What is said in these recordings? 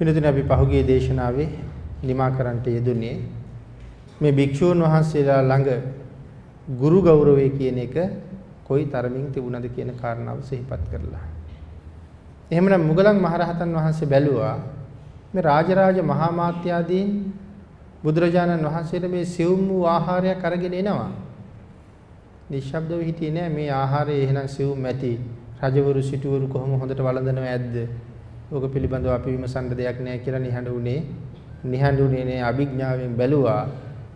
වෙනතුනේ අපි පහුගිය දේශනාවේ නිමා කරන්නට යෙදුනේ මේ භික්ෂූන් වහන්සේලා ළඟ ගුරු ගෞරවය කියන එක කොයි තරමින් තිබුණද කියන කාරණාව සිහිපත් කරලා. එහෙමනම් මුගලන් මහරහතන් වහන්සේ බැලුවා මේ රාජරාජ මහා මාත්‍යාදීන් බුදුරජාණන් වහන්සේට මේ සිවුම් වූ ආහාරයක් අරගෙන එනවා. නිශ්ශබ්දව හිටියේ නෑ මේ ආහාරය එහෙනම් සිවුම් ඇති. රජවරු සිටුවරු කොහොම හොඳට වළඳනව ඇද්ද? ඕක පිළිබඳව අපි විමසන්න දෙයක් නෑ කියලා නිහඬ උනේ. නිහඬ උනේ නේ අභිඥාවෙන් බැලුවා.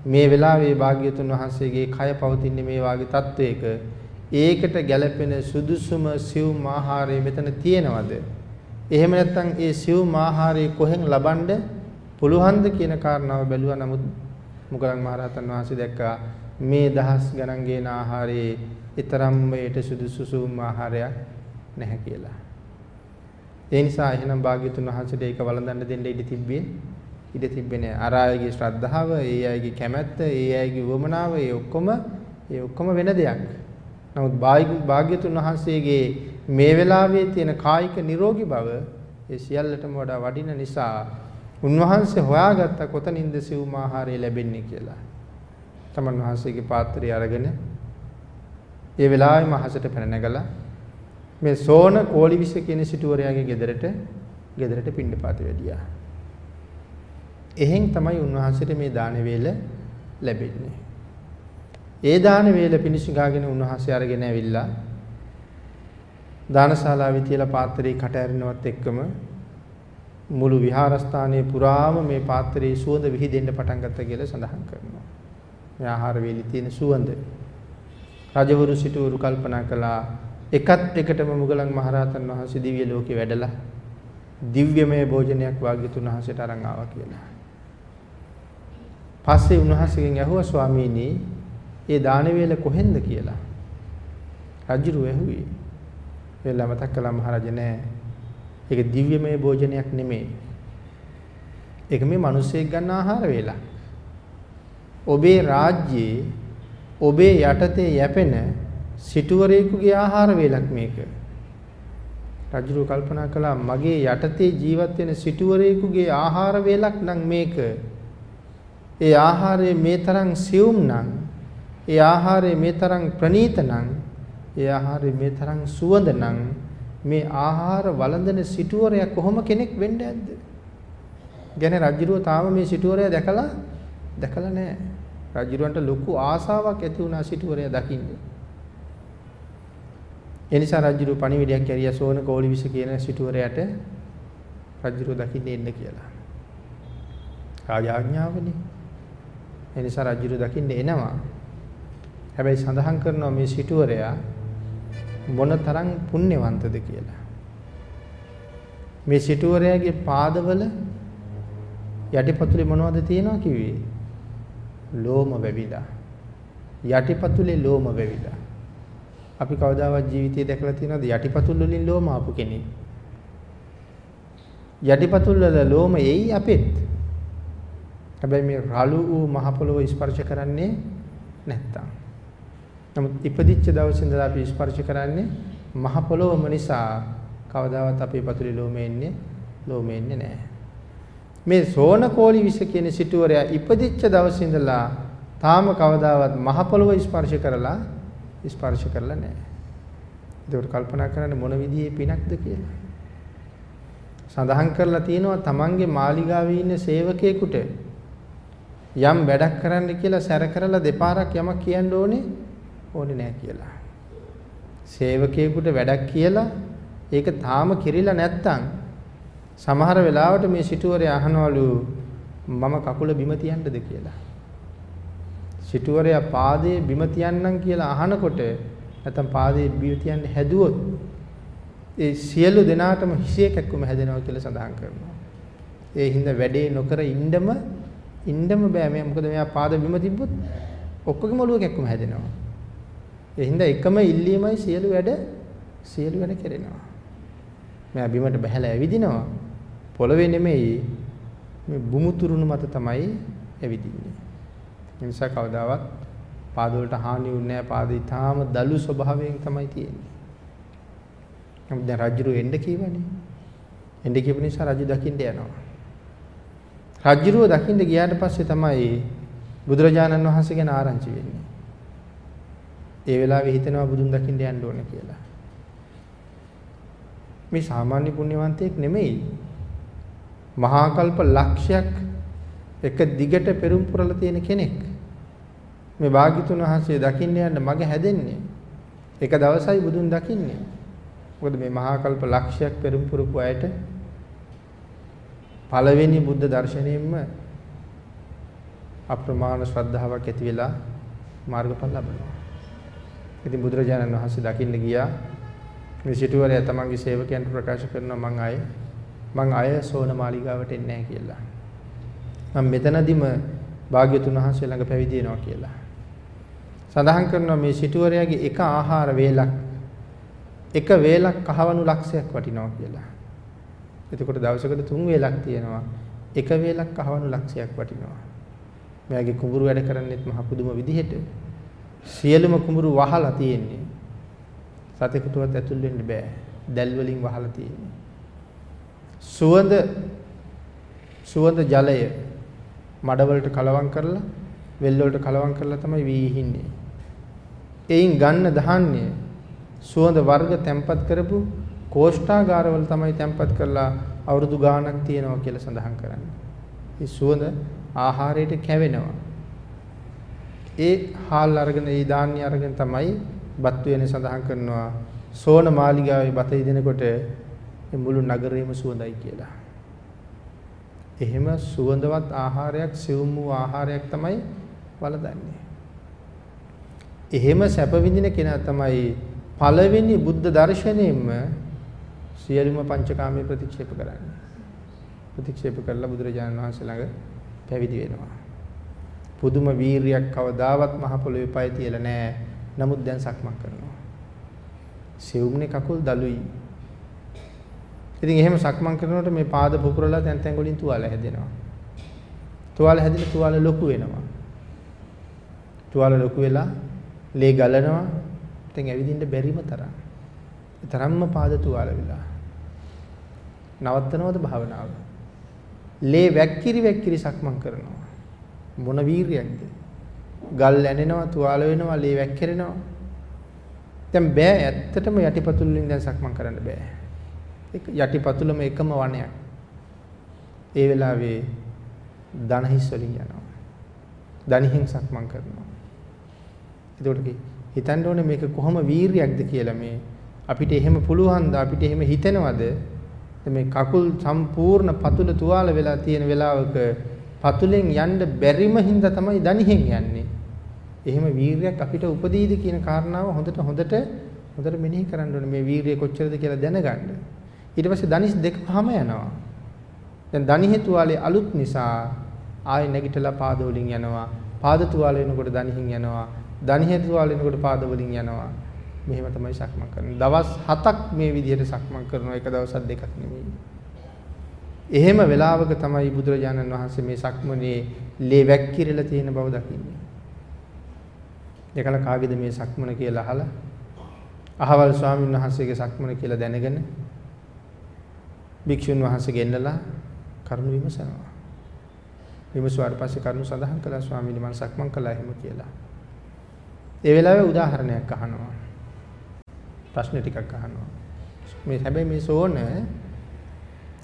මේ වෙලාවේ භාග්‍යතුන් වහන්සේගේ කය පවතින්නේ මේ වාගේ තත්වයක. ඒකට ගැළපෙන සුදුසුම සිවුම් ආහාරය මෙතන තියෙනවද? එහෙම නැත්නම් ඒ සිවුම් ආහාරය කොහෙන් ලබන්න පුළුවන්ද කියන කාරණාව බැලුවා. නමුත් මුගලන් මහරහතන් වහන්සේ දැක්කා මේ දහස් ගණන් ගේන ආහාරයේ ඊතරම් වේට සුදුසු සිවුම් ආහාරයක් නැහැ කියලා. ඒ නිසා එහෙනම් භාග්‍යතුන් වහන්සේට ඒක වළඳන්න දෙන්න ඉඩ තිබ්බේ ඉඩ තිබ්බේ නෑ. අර අයගේ ශ්‍රද්ධාව, ඒ අයගේ කැමැත්ත, ඒ අයගේ වමනාව, ඒ ඔක්කොම ඒ ඔක්කොම වෙන දෙයක්. නමුත් භාග්‍යතුන් වහන්සේගේ මේ වෙලාවේ තියෙන කායික නිරෝගී බව ඒ සියල්ලටම වඩා වටින නිසා උන්වහන්සේ හොයාගත්ත කොතනින්ද සිවුම් ආහාරය ලැබෙන්නේ කියලා. තමන් වහන්සේගේ පාත්‍රය අරගෙන ඒ වෙලාවෙම අහසට පැන නැගලා මේ සෝන කෝලිවිස කියන සිටුවරයාගේ ගෙදරට ගෙදරට පිණ්ඩපාත වැඩියා. එහෙන් තමයි උන්වහන්සේට මේ දාන වේල ලැබෙන්නේ. ඒ දාන වේල පිණිසු ගාගෙන උන්වහන්සේ අරගෙන ඇවිල්ලා දානශාලාවේ තියලා පාත්‍රේ කට ඇරිනවත් එක්කම මුළු විහාරස්ථානයේ පුරාම මේ පාත්‍රයේ සුවඳ විහිදෙන්න පටන් ගත්තා කියලා සඳහන් කරනවා. මේ ආහාර වේලි තියෙන සුවඳ. රජවරු සිටවරු කල්පනා කළා එකත් එකටම මුගලන් මහරහතන් වහන්සේ දිව්‍ය ලෝකේ වැඩලා දිව්‍යමය භෝජනයක් වාග්යතුන් වහන්සේට අරන් ආවා කියලා. පස්සේ උන්වහන්සේගෙන් ඇහුවා ස්වාමීනි, ඒ දාන වේල කොහෙන්ද කියලා. රජුරු ඇහුවේ. වෙලා මතක් කළා මහරජ නෑ. ඒක දිව්‍යමය භෝජනයක් නෙමෙයි. ඒක මේ මිනිස්සෙක් ගන්න ආහාර වේලක්. ඔබේ රාජ්‍යයේ ඔබේ යටතේ යැපෙන සිටුවරයෙකුගේ ආහාර වේලක් මේක. රජුරු කල්පනා කළා මගේ යටතේ ජීවත් වෙන සිටුවරයෙකුගේ ආහාර වේලක් නම් මේක. ඒ ආහාරය මේ තරම් සියුම් නම් ඒ ආහාරය මේ තරම් ප්‍රණීත නම් ඒ ආහාරය මේ තරම් සුවඳ නම් මේ ආහාර වළඳන සිටුවරයා කොහොම කෙනෙක් වෙන්න ඇද්ද? ගැන රජුරුව තාම මේ සිටුවරයා දැකලා දැකලා නැහැ. රජුරවන්ට ලොකු ආසාවක් ඇති වුණා සිටුවරයා දකින්න. ඒ නිසා රජුරුව පණිවිඩයක් ඇරියා සෝන කෝලිවිස කියන සිටුවරයාට රජුරුව දකින්න එන්න කියලා. රාජාඥාවනේ. ඒ නිසා රජුරුව දකින්න එනවා. හැබැයි සඳහන් කරනවා මේ සිටුවරයා මොනතරම් පුණ්‍යවන්තද කියලා. මේ සිටුවරයාගේ පාදවල යටිපතුලේ මොනවද තියෙනවා කිව්වේ? ලෝම වැවිලා. යටිපතුලේ ලෝම වැවිලා. අපි කවදාවත් ජීවිතේ දැකලා තියෙනවද යටිපතුල් වලින් ලෝම ආපු කෙනෙක්? යටිපතුල් වල ලෝම එයි අපෙත්. හැබැයි මේ රළු වූ මහ පොළොව ස්පර්ශ කරන්නේ නැත්තම්. නමුත් ඉපදිච්ච දවසේ ඉඳලා අපි ස්පර්ශ කරන්නේ මහ පොළොවම නිසා කවදාවත් අපේ පතුලේ ලෝම එන්නේ ලෝම එන්නේ නැහැ. මේ සෝන කෝලි විස කියන සිටුවරයා ඉපදිච්ච දවසේ ඉඳලා තාම කවදාවත් මහ පොළොව ස්පර්ශ කරලා ස්පර්ශ කරලා නැහැ. ඒකට කල්පනා කරන්න මොන විදිහේ පිනක්ද කියලා. සඳහන් කරලා තියෙනවා තමන්ගේ මාලිගාවේ ඉන්න සේවකයෙකුට යම් වැඩක් කරන්න කියලා සැර කරලා දෙපාරක් යමක් කියන්න ඕනේ ඕනේ නැහැ කියලා. සේවකයෙකුට වැඩක් කියලා ඒක තාම කිරිලා නැත්තම් සමහර වෙලාවට මේ සිටුවරයා අහනවලු මම කකුල බිම තියන්නද කියලා. සිටුවරයා පාදයේ බිම තියන්නම් කියලා අහනකොට නැත්තම් පාදයේ බිම තියන්න හැදුවොත් ඒ සියලු දෙනාටම හිසේ කැක්කුම හැදෙනවා කියලා සඳහන් කරනවා. ඒ හින්දා වැඩේ නොකර ඉන්නම ඉන්නම බෑ මේ මොකද මෙයා පාද බිම තිබ්බොත් ඔක්කොගේම ඔළුව කැක්කුම හැදෙනවා. ඒ හින්දා එකම ඉල්ලීමයි සියලු වැඩ සියලු වැඩ කෙරෙනවා. මෙයා බිමට බහැලා ඇවිදිනවා. පොළවේ නෙමෙයි මේ බුමුතුරුණු මත තමයි ඇවිදින්නේ. ඒ නිසා කවදාවත් පාද වලට හානි වුන්නේ නැහැ. පාද ඊටාම දලු ස්වභාවයෙන් තමයි තියෙන්නේ. නමුත් දැන් රජුරු එන්න කීවනේ. එන්න කියපු නිසා රජු දකින්න යනවා. රජ්ජුරුව දකින්න ගියාට පස්සේ තමයි බුදුරජාණන් වහන්සේ ගැන ආරංචි වෙන්නේ. ඒ වෙලාවේ හිතෙනවා බුදුන් දකින්න යන්න ඕනේ කියලා. මේ සාමාන්‍ය පුණ්‍යවන්තයෙක් නෙමෙයි. මහා කල්ප ලක්ෂයක් එක දිගට පෙරම් පුරලා තියෙන කෙනෙක්. මේ භාග්‍යතුන් වහන්සේ දකින්න යන්න මග හැදෙන්නේ. එක දවසයි බුදුන් දකින්නේ. මොකද මේ මහා කල්ප ලක්ෂයක් පෙරම් පුරපු අයට පළවෙනි බුද්ධ දර්ශනයෙන්ම අප්‍රමාණ ශ්‍රද්ධාවක් ඇති වෙලා මාර්ගඵල ලබනවා. ඉතින් බුදුරජාණන් වහන්සේ දකින්න ගියා මේ සිටුවරයා තමන්ගේ සේවකයන්ට ප්‍රකාශ කරනවා මං ආයේ මං ආය සෝන මාලිගාවට එන්නේ නැහැ කියලා. මම මෙතනදිම භාග්‍යතුන් වහන්සේ ළඟ පැවිදි වෙනවා කියලා. සඳහන් කරනවා මේ සිටුවරයාගේ එක ආහාර වේලක් එක වේලක් කහවණු ලක්ෂයක් වටිනවා කියලා. එතකොට දවසකට තුන් වේලක් තියෙනවා. එක වේලක් කහවණු ලක්ෂයක් වටිනවා. මෙයාගේ කුඹුරු වැඩ කරන්නේත් මහ පුදුම විදිහට සියලුම කුඹුරු වහලා තියෙන්නේ. සතෙකුටවත් ඇතුල් වෙන්න බෑ. දැල් වලින් වහලා තියෙන්නේ. සුවඳ සුවඳ ජලය මඩ වලට කලවම් කරලා වෙල් වලට කලවම් කරලා තමයි වීහින්නේ. එයින් ගන්න ධාන්‍ය සුවඳ වර්ග තැම්පත් කරපු කෝෂ්ඨාගාරවල තමයි තැම්පත් කරලා අවුරුදු ගාණක් තියෙනවා කියලා සඳහන් කරන්නේ. මේ සුවඳ ආහාරයට කැවෙනවා. ඒ හාල් අරගෙන ඒ ධාන්‍ය අරගෙන තමයි බත් වේනේ සඳහන් කරනවා සෝන මාලිගාවේ බත ඉදෙනකොට මුළු නගරේම සුවඳයි කියලා. එහෙම සුවඳවත් ආහාරයක් සිවුම් වූ ආහාරයක් තමයි වළඳන්නේ. එහෙම සැප විඳින කෙනා තමයි පළවෙනි බුද්ධ දර්ශනයෙන්ම සියලුම පංචකාමයේ ප්‍රතික්ෂේප කරන්නේ. ප්‍රතික්ෂේප කරලා බුදුරජාණන් වහන්සේ ළඟ පැවිදි වෙනවා. පුදුම වීරියක් කවදාවත් මහ පොළොවේ පය තියලා නැහැ. නමුත් දැන් සක්මන් කරනවා. සිවුම්නේ කකුල් දලුයි. ඉතින් එහෙම සක්මන් කරනකොට මේ පාද පුපුරලා තැන් තැන් වලින් තුවාල හැදෙනවා. තුවාල හැදිලා තුවාල ලොකු වෙනවා. තුවාල ලොකු වෙලා ලේ ගලනවා. ඉතින් ඇවිදින්න බැරිම තරම්. තරම්ම පාද තුවාල වෙලා. නවත්තනවද භාවනාව? ලේ වැක්කිරි වැක්කිරි සක්මන් කරනවා. මොන වීරියක්ද? ගල් ඇනෙනවා, තුවාල වෙනවා, ලේ වැක්කිරෙනවා. දැන් බෑ ඇත්තටම යටිපතුල් වලින් දැන් සක්මන් කරන්න බෑ. ඒක යටිපතුලම එකම වණයක්. ඒ වෙලාවේ දණහිස් වලින් යනවා. දණහින් සක්මන් කරනවා. එතකොට හිතන්න ඕනේ මේක කොහොම වීරියක්ද කියලා මේ අපිට එහෙම පුළුවන්ද අපිට එහෙම හිතෙනවද මේ කකුල් සම්පූර්ණ පතුල තුවාල වෙලා තියෙන වෙලාවක පතුලෙන් යන්න බැරිම හින්දා තමයි දණිහෙන් යන්නේ. එහෙම වීරියක් අපිට උපදීද කියන කාරණාව හොඳට හොඳට හොඳට මෙනෙහි කරන්න ඕනේ මේ වීරිය කොච්චරද කියලා දැනගන්න. ඊට පස්සේ දණිස් දෙකම යනවා. දැන් දණිහෙ තුවාලේ අලුත් නිසා ආයෙ නැගිටලා පාද වලින් යනවා. පාද තුවාල වෙනකොට දණිහින් යනවා. දණිහෙ තුවාල වෙනකොට පාද වලින් යනවා. මෙහෙම තමයි සක්මන් කරන්නේ. දවස් 7ක් මේ විදිහට සක්මන් කරනවා. එක දවසක් දෙකක් නෙමෙයි. එහෙම වෙලාවක තමයි බුදුරජාණන් වහන්සේ මේ සක්මනේ ලේ වැක්කිරලා තියෙන බව දකින්නේ. ඒකල කාගේද මේ සක්මන කියලා අහලා අහවල් ස්වාමීන් වහන්සේගේ සක්මන කියලා දැනගෙන භික්ෂුන් වහන්සේ ගෙන්නලා කරුණ විමසනවා. විමසුවාට පස්සේ කරුණ සඳහන් කළා ස්වාමීනි මම සක්මන් කළා එහෙම කියලා. ඒ වෙලාවේ උදාහරණයක් අහනවා. ප්‍රශ්න ටිකක් අහනවා. මේ හැබැයි මේ සෝන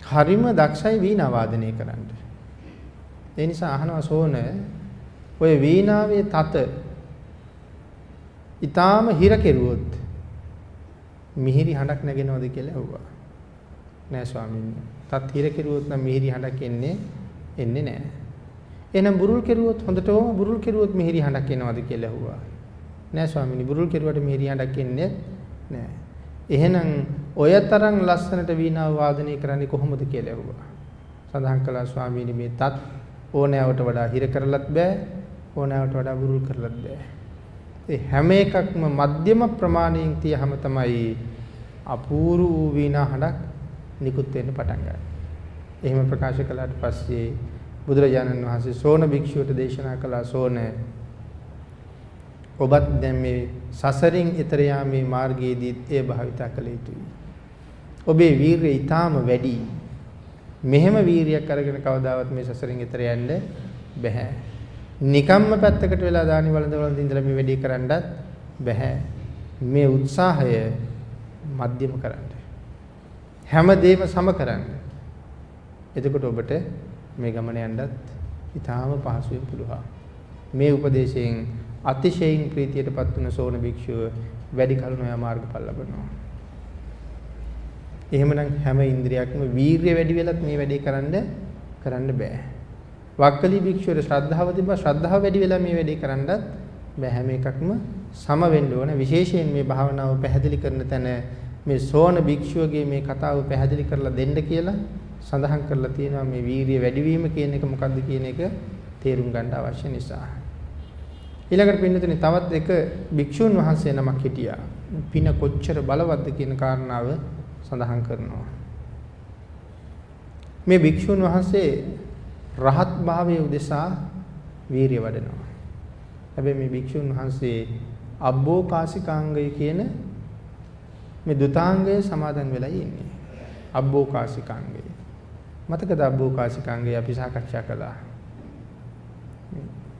හරිම දක්ෂයි වීණා වාදනය කරන්න. ඒ නිසා අහනවා සෝන ඔය වීණාවේ තත ඊටාම හිර කෙරුවොත් මිහිරි හඬක් නැගෙනවද කියලා ඇහුවා. නෑ ස්වාමීන් තත් හිර කෙරුවොත් නම් මිහිරි හඬක් එන්නේ එන්නේ නෑ. එහෙනම් බුරුල් කෙරුවොත් හොඳටම බුරුල් කෙරුවොත් මිහිරි හඬක් එනවද කියලා ඇහුවා. නෑ ස්වාමීනි බුරුල් කෙරුවට මිහිරි හඬක් එන්නේ නෑ. එහෙනම් ඔය තරම් ලස්සනට වීණාව වාදනය කරන්නේ කොහොමද කියලා ඇහුවා. සඳහන් කළා ස්වාමීනි මේ තත් ඕනෑවට වඩා හිර කරලත් බෑ ඕනෑවට වඩා බුරුල් කරලත් බෑ. ඒ හැම එකක්ම මධ්‍යම ප්‍රමාණයෙන් තියහම තමයි අපූර්ව වූ වීණා හඬක් නිකුත් වෙන්න පටන් ගන්නේ. එහෙම ප්‍රකාශ කළාට පස්සේ බුදුරජාණන් වහන්සේ සෝන භික්ෂුවට දේශනා කළා සෝන ඔබත් දැන් මේ සසරින් ඈතර යාමේ මාර්ගයේදීත් එය භාවිතා කළ යුතුයි. ඔබේ වීරිය ඊටාම වැඩි. මෙහෙම වීරියක් අරගෙන කවදාවත් මේ සසරින් එතර යන්න බෑ. නිකම්ම පැත්තකට වෙලා දානි වළඳ වළඳ ඉඳලා මේ වැඩේ කරන්නත් බෑ. මේ උත්සාහය මධ්‍යම කරන්න. හැමදේම සම කරන්න. එතකොට ඔබට මේ ගමන යන්නත් ඊටාම පහසුවෙන් පුළුවන්. මේ උපදේශයෙන් අතිශයින් ප්‍රීතියටපත් වුණ සෝන භික්ෂුව වැඩි කල නොයා මාර්ගඵල ලබනවා. එහෙමනම් හැම ඉන්ද්‍රියක්ම වීරිය වැඩි වෙලත් මේ වැඩේ කරන්න කරන්න බෑ. වක්කලි භික්ෂුවේ ශ්‍රද්ධාව තිබ්බා ශ්‍රද්ධාව වැඩි වෙලා මේ වැඩේ කරන්නත් බෑ හැම එකක්ම සම වෙන්න ඕන විශේෂයෙන් මේ භාවනාව පැහැදිලි කරන තැන මේ සෝන භික්ෂුවගේ මේ කතාව පැහැදිලි කරලා දෙන්න කියලා සඳහන් කරලා තියෙනවා මේ වීරිය වැඩිවීම කියන එක මොකක්ද කියන එක තේරුම් ගන්න අවශ්‍ය නිසා. ඊළඟට පින්නතුනේ තවත් එක භික්ෂුන් වහන්සේ නමක් හිටියා. පින කොච්චර බලවත්ද කියන කාරණාව සඳහන් කරනවා. මේ භික්ෂුන් වහන්සේ රහත් භාවයේ උදෙසා වීරිය වඩනවා. හැබැයි මේ භික්ෂුන් වහන්සේ අබ්බෝකාසිකාංගය කියන මේ දුතාංගය සමාදන් වෙලා ඉන්නේ. අබ්බෝකාසිකාංගය. මතකද අබ්බෝකාසිකාංගය අපි සාකච්ඡා කළා.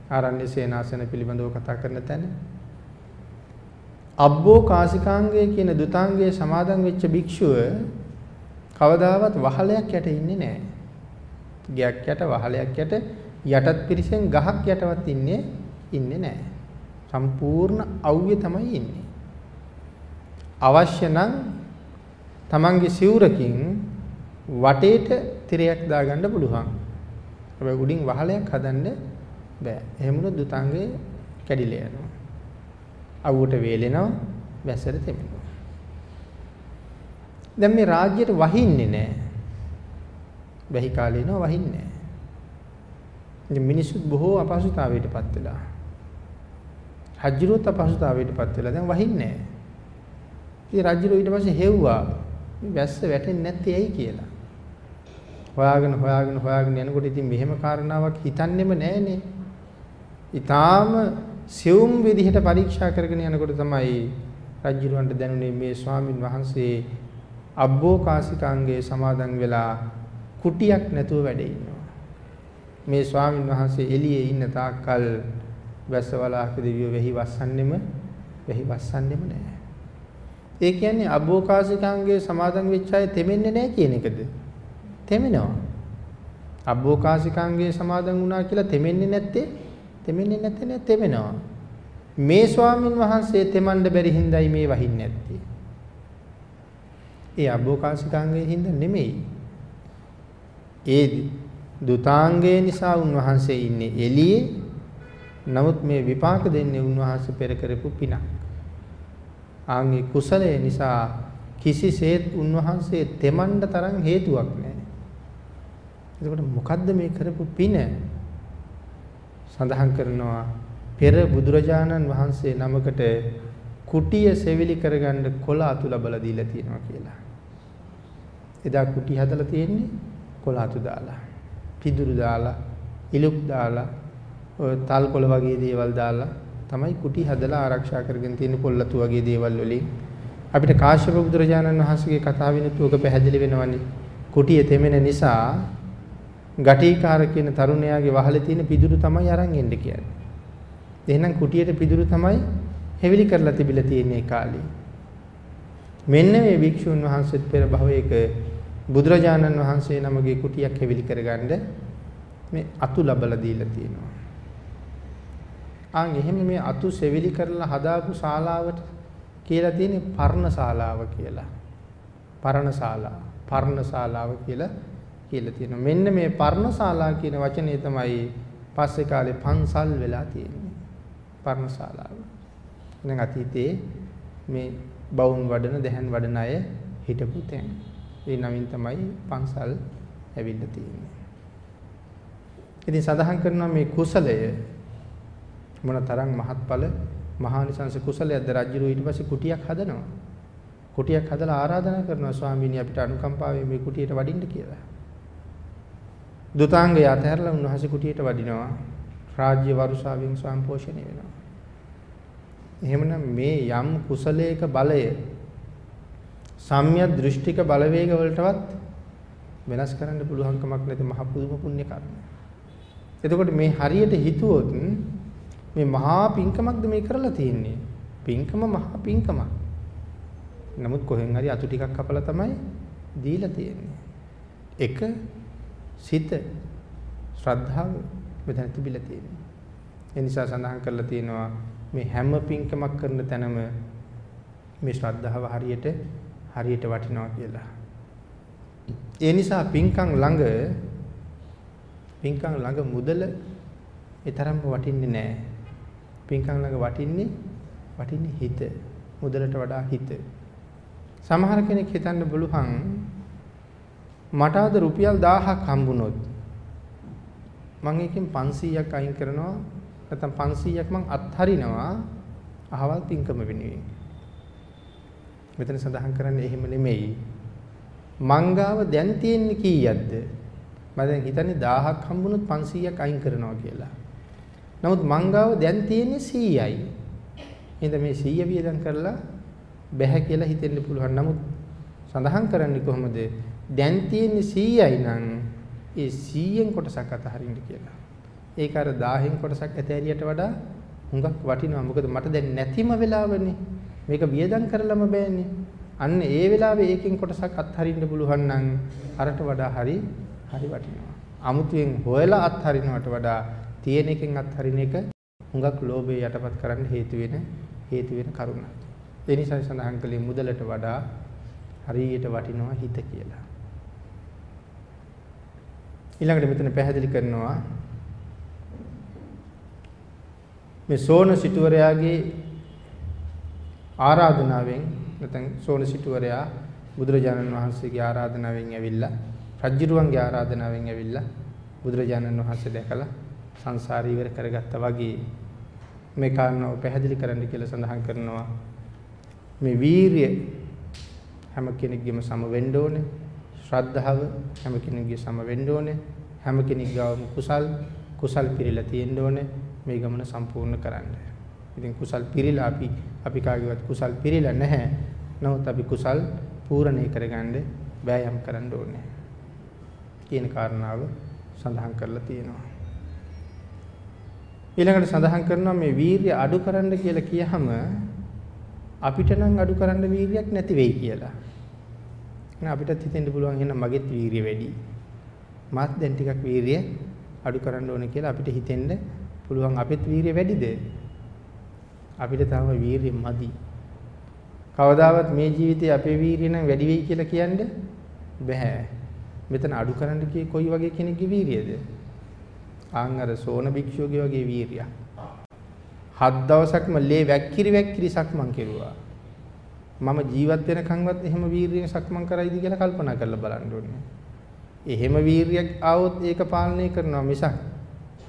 ආරණ්‍ය සේනාසන පිළිබඳව කතා කරන තැන අබ්බෝකාසිකාංගය කියන දුතාංගයේ සමාදන් වෙච්ච භික්ෂුව කවදාවත් වහලයක් යට ඉන්නේ නැහැ. ගයක් යට වහලයක් යට යටත් පිරිසෙන් ගහක් යටවත් ඉන්නේ ඉන්නේ නැහැ. සම්පූර්ණ අවුවේ තමයි ඉන්නේ. අවශ්‍ය නම් තමන්ගේ සිවුරකින් වටේට තිරයක් දාගන්න පුළුවන්. හැබැයි උඩින් වහලයක් හදන්න බෑ. එහෙම වුණොත් දුතාංගේ කැඩිලා යනවා. අවුවට වේලෙනවා, වැසට තෙමෙනවා. දැන් මේ රාජ්‍යයට වහින්නේ නැහැ. වැහි කාලේ නෝ වහින්නේ නැහැ. ඉතින් මිනිස්සුත් බොහෝ අපහසුතාවයටපත් වෙලා. රජ්ජුරුවත් අපහසුතාවයටපත් වෙලා දැන් වහින්නේ නැහැ. ඉතින් රජුර ඊට පස්සේ හෙව්වා මේ වැස්ස වැටෙන්නේ නැත්තේ ඇයි කියලා. හොයාගෙන හොයාගෙන හොයාගෙන යනකොට ඉතින් මෙහෙම කාරණාවක් හිතන්නෙම නෑනේ. ඊටාම සියුම් විදිහට පරීක්ෂා කරගෙන යනකොට තමයි රජුරවන්ට දැනුනේ මේ ස්වාමින් වහන්සේ අබ්බෝකාසිකාංගයේ සමාදන් වෙලා කුටියක් නැතුව වැඩ ඉන්නවා. මේ ස්වාමින් වහන්සේ එළියේ ඉන්න තාක්කල් වැස්සවලාක දෙවියෝ වෙහි වස්සන්නෙම වෙහි වස්සන්නෙම නෑ. ඒ කියන්නේ අබෝකාශිකාංගයේ සමාදන් වෙච්ච අය තෙමෙන්නේ නැහැ කියන එකද? තෙමෙනවා. අබෝකාශිකාංගයේ සමාදන් වුණා කියලා තෙමෙන්නේ නැත්තේ තෙමෙන්නේ නැත්තේ නේ තෙමෙනවා. මේ ස්වාමින් වහන්සේ තෙමන්න බැරි හින්දායි මේ වහින්නේ නැත්තේ. ඒ අබෝකාශිකාංගයේ හින්දා නෙමෙයි. ඒ දුතාංගය නිසා උන්වහන්සේ ඉන්නේ එළියේ. නමුත් මේ විපාක දෙන්නේ උන්වහන්සේ පෙර කරපු පිනක්. ආන්ගේ කුසලය නිසා කිසිසේත් උන්වහන්සේ තෙමන්න තරම් හේතුවක් නැහැ. එතකොට මොකද්ද මේ කරපු පින? සඳහන් කරනවා පෙර බුදුරජාණන් වහන්සේ නමකට කුටිය සෙවිලි කරගන්න කොළ අතු ලබලා දීලා තියෙනවා කියලා. එදා කුටි හදලා තියෙන්නේ කොළ අතු දාලා. පිදුරු දාලා, ඉලුක් දාලා, ඔය තල් කොළ වගේ දේවල් දාලා තමයි කුටි හදලා ආරක්ෂා කරගෙන තියෙන පොල්ලතු වගේ දේවල් වලින් අපිට කාශ්‍යප බුදුරජාණන් වහන්සේගේ කතාවෙනුත් උක පැහැදිලි වෙනවනේ කුටිය තෙමෙන නිසා ගටිකාර කියන තරුණයාගේ වහලේ තියෙන පිදුරු තමයි අරන් එන්න කියන්නේ. එහෙනම් කුටියට පිදුරු තමයි හැවිලි කරලා තිබිලා තියෙන්නේ කාලේ. මෙන්න මේ භික්ෂුන් වහන්සේත් පෙර භවයක බුදුරජාණන් වහන්සේ නමගේ කුටියක් හැවිලි කරගන්න මේ අතු ලබලා දීලා තියෙනවා. ආන් එහෙම මේ අතු සෙවිලි කරලා හදාපු ශාලාවට කියලා තියෙන්නේ පර්ණ ශාලාව කියලා. පරණ ශාලා, පර්ණ ශාලාව කියලා කියලා තියෙනවා. මෙන්න මේ පර්ණ ශාලා කියන වචනේ තමයි පස්සේ කාලේ පන්සල් වෙලා තියෙන්නේ. පර්ණ ශාලාව. දැන් අතීතයේ මේ බවුන් වඩන, දැහන් වඩන අය හිටපු තැන්. ඒ නමින් තමයි පන්සල් ඇවිල්ලා තියෙන්නේ. ඉතින් සඳහන් කරනවා මේ කුසලය මොන තරම් මහත්ඵල මහානිසංස කුසලයක්ද රජුරු ඊට පස්සේ කුටියක් හදනවා. කුටියක් හදලා ආරාධනා කරනවා ස්වාමීනි අපිට අනුකම්පාවෙන් මේ කුටියට වඩින්න කියලා. දුතාංගය අතහැරලා උන්වහන්සේ කුටියට වඩිනවා. රාජ්‍ය වරුසාවෙන් ස්වයං පෝෂණය වෙනවා. එහෙමනම් මේ යම් කුසලයක බලය සම්‍යක් දෘෂ්ටික බලවේග වලටවත් වෙනස් කරන්න පුළුවන් කමක් නැති මහ පුදුම පුණ්‍ය කර්ම. එතකොට මේ හරියට හිතුවොත් මේ මහා පිංකමක්ද මේ කරලා තියෙන්නේ. පිංකම මහා පිංකමක්. නමුත් කොහෙන් හරි අතු ටිකක් කපලා තමයි දීලා තියෙන්නේ. එක සිත ශ්‍රද්ධාව මෙතන තිබිලා තියෙන්නේ. ඒ නිසා සඳහන් කරලා තියෙනවා මේ හැම පිංකමක් කරන තැනම මේ ශ්‍රද්ධාව හරියට හරියට වටිනවා කියලා. ඒ නිසා පිංකම් ළඟ පිංකම් ළඟ මුදල ඒ තරම්ම වටින්නේ නැහැ. පිංකම් ළඟ වටින්නේ වටින්නේ හිත. මුදලට වඩා හිත. සමහර කෙනෙක් හිතන්න බලුහන් මට අද රුපියල් 1000ක් හම්බුනොත් මම එකෙන් 500ක් අයින් කරනවා නැත්නම් 500ක් මං අත්හරිනවා අහවල් පින්කම වෙනුවෙන්. මෙතන සඳහන් කරන්නේ එහෙම නෙමෙයි. මංගාව දැන් තියෙන්නේ කීයක්ද? මම දැන් හිතන්නේ 1000ක් හම්බුනොත් 500ක් අයින් කරනවා කියලා. නමුත් මංගාව දැන් තියෙන්නේ 100යි. එහෙනම් මේ 100 වියදම් කරලා බැහැ කියලා හිතෙන්න පුළුවන්. නමුත් සඳහන් කරන්නේ කොහොමද? දැන් තියෙන්නේ 100යි නම් ඒ 100න් කොටසක් අතහරින්න කියලා. ඒක අර 1000න් කොටසක් ඇතෑරියට වඩා හුඟක් වටිනවා. මොකද මට දැන් නැතිම වෙලාවනේ. මේක වියදම් කරලම බෑනේ. අන්න ඒ වෙලාවේ ඒකෙන් කොටසක් අත්හරින්න පුළුවන් නම් අරට වඩා හරි හරි වටිනවා. අමුතුවෙන් හොයලා අත්හරිනවට වඩා තියෙන එකෙන් අත්හරින එක හුඟක් ලෝභය යටපත් කරන්න හේතු වෙන හේතු වෙන කරුණක්. ඒ නිසා සඳහන් කළේ මුදලට වඩා හරියට වටිනවා හිත කියලා. ඊළඟට මෙතන පැහැදිලි කරනවා මේ සෝන සිටුවරයාගේ ආරාධනාවෙන් නැත්නම් සෝන සිටුවරයා බුදුරජාණන් වහන්සේගේ ආරාධනාවෙන් ඇවිල්ලා රජ්ජුරුවන්ගේ ආරාධනාවෙන් ඇවිල්ලා බුදුරජාණන් වහන්සේ දැකලා සංසාරී ඉවර කරගත්තා වගේ මේ කාරණාව පැහැදිලි කරන්න කියලා සඳහන් කරනවා. මේ වීරිය හැම කෙනෙක්ගේම සම වෙන්න ඕනේ. ශ්‍රද්ධාව හැම කෙනෙකුගේ සම වෙන්න ඕනේ. හැම කෙනෙක් ගාවම කුසල් කුසල් පිරීලා තියෙන්න ඕනේ මේ ගමන සම්පූර්ණ කරන්න. ඉතින් කුසල් පිරීලා අපි අපි කාගේවත් කුසල් පිරීලා නැහැ. නමුත් අපි කුසල් පූර්ණේ කරගන්න වෑයම් කරන්න ඕනේ. කියන කාරණාව සඳහන් කරලා තියෙනවා. ඊළඟට සඳහන් කරනවා මේ වීරිය අඩු කරන්න කියලා කියහම අපිට නම් අඩු කරන්න වීරියක් නැති වෙයි කියලා. නේ අපිටත් හිතෙන්න පුළුවන් එහෙනම් මගෙත් වීරිය වැඩි. මාත් දැන් ටිකක් වීරිය අඩු කරන්න ඕනේ කියලා අපිට හිතෙන්න පුළුවන් අපිට වීරිය වැඩිද? අපිට තාම වීරිය මදි. කවදාවත් මේ ජීවිතේ අපේ වීරිය නම් වැඩි වෙයි කියලා කියන්න බෑ. මෙතන අඩු කරන්න කියේ කොයි වගේ කෙනෙක්ගේ වීරියද? ආන් අර සෝන භික්ෂුවගේ වගේ වීරියක්. හත් දවසක්ම ලේ වැක්කිරි වැක්කිරි සක්මන් කෙරුවා. මම ජීවත් වෙනකන්වත් එහෙම වීරියෙන් සක්මන් කරයිද කියලා කල්පනා කරලා බලන්න ඕනේ. එහෙම වීරියක් ආවොත් ඒක පාලනය කරනවා මිසක්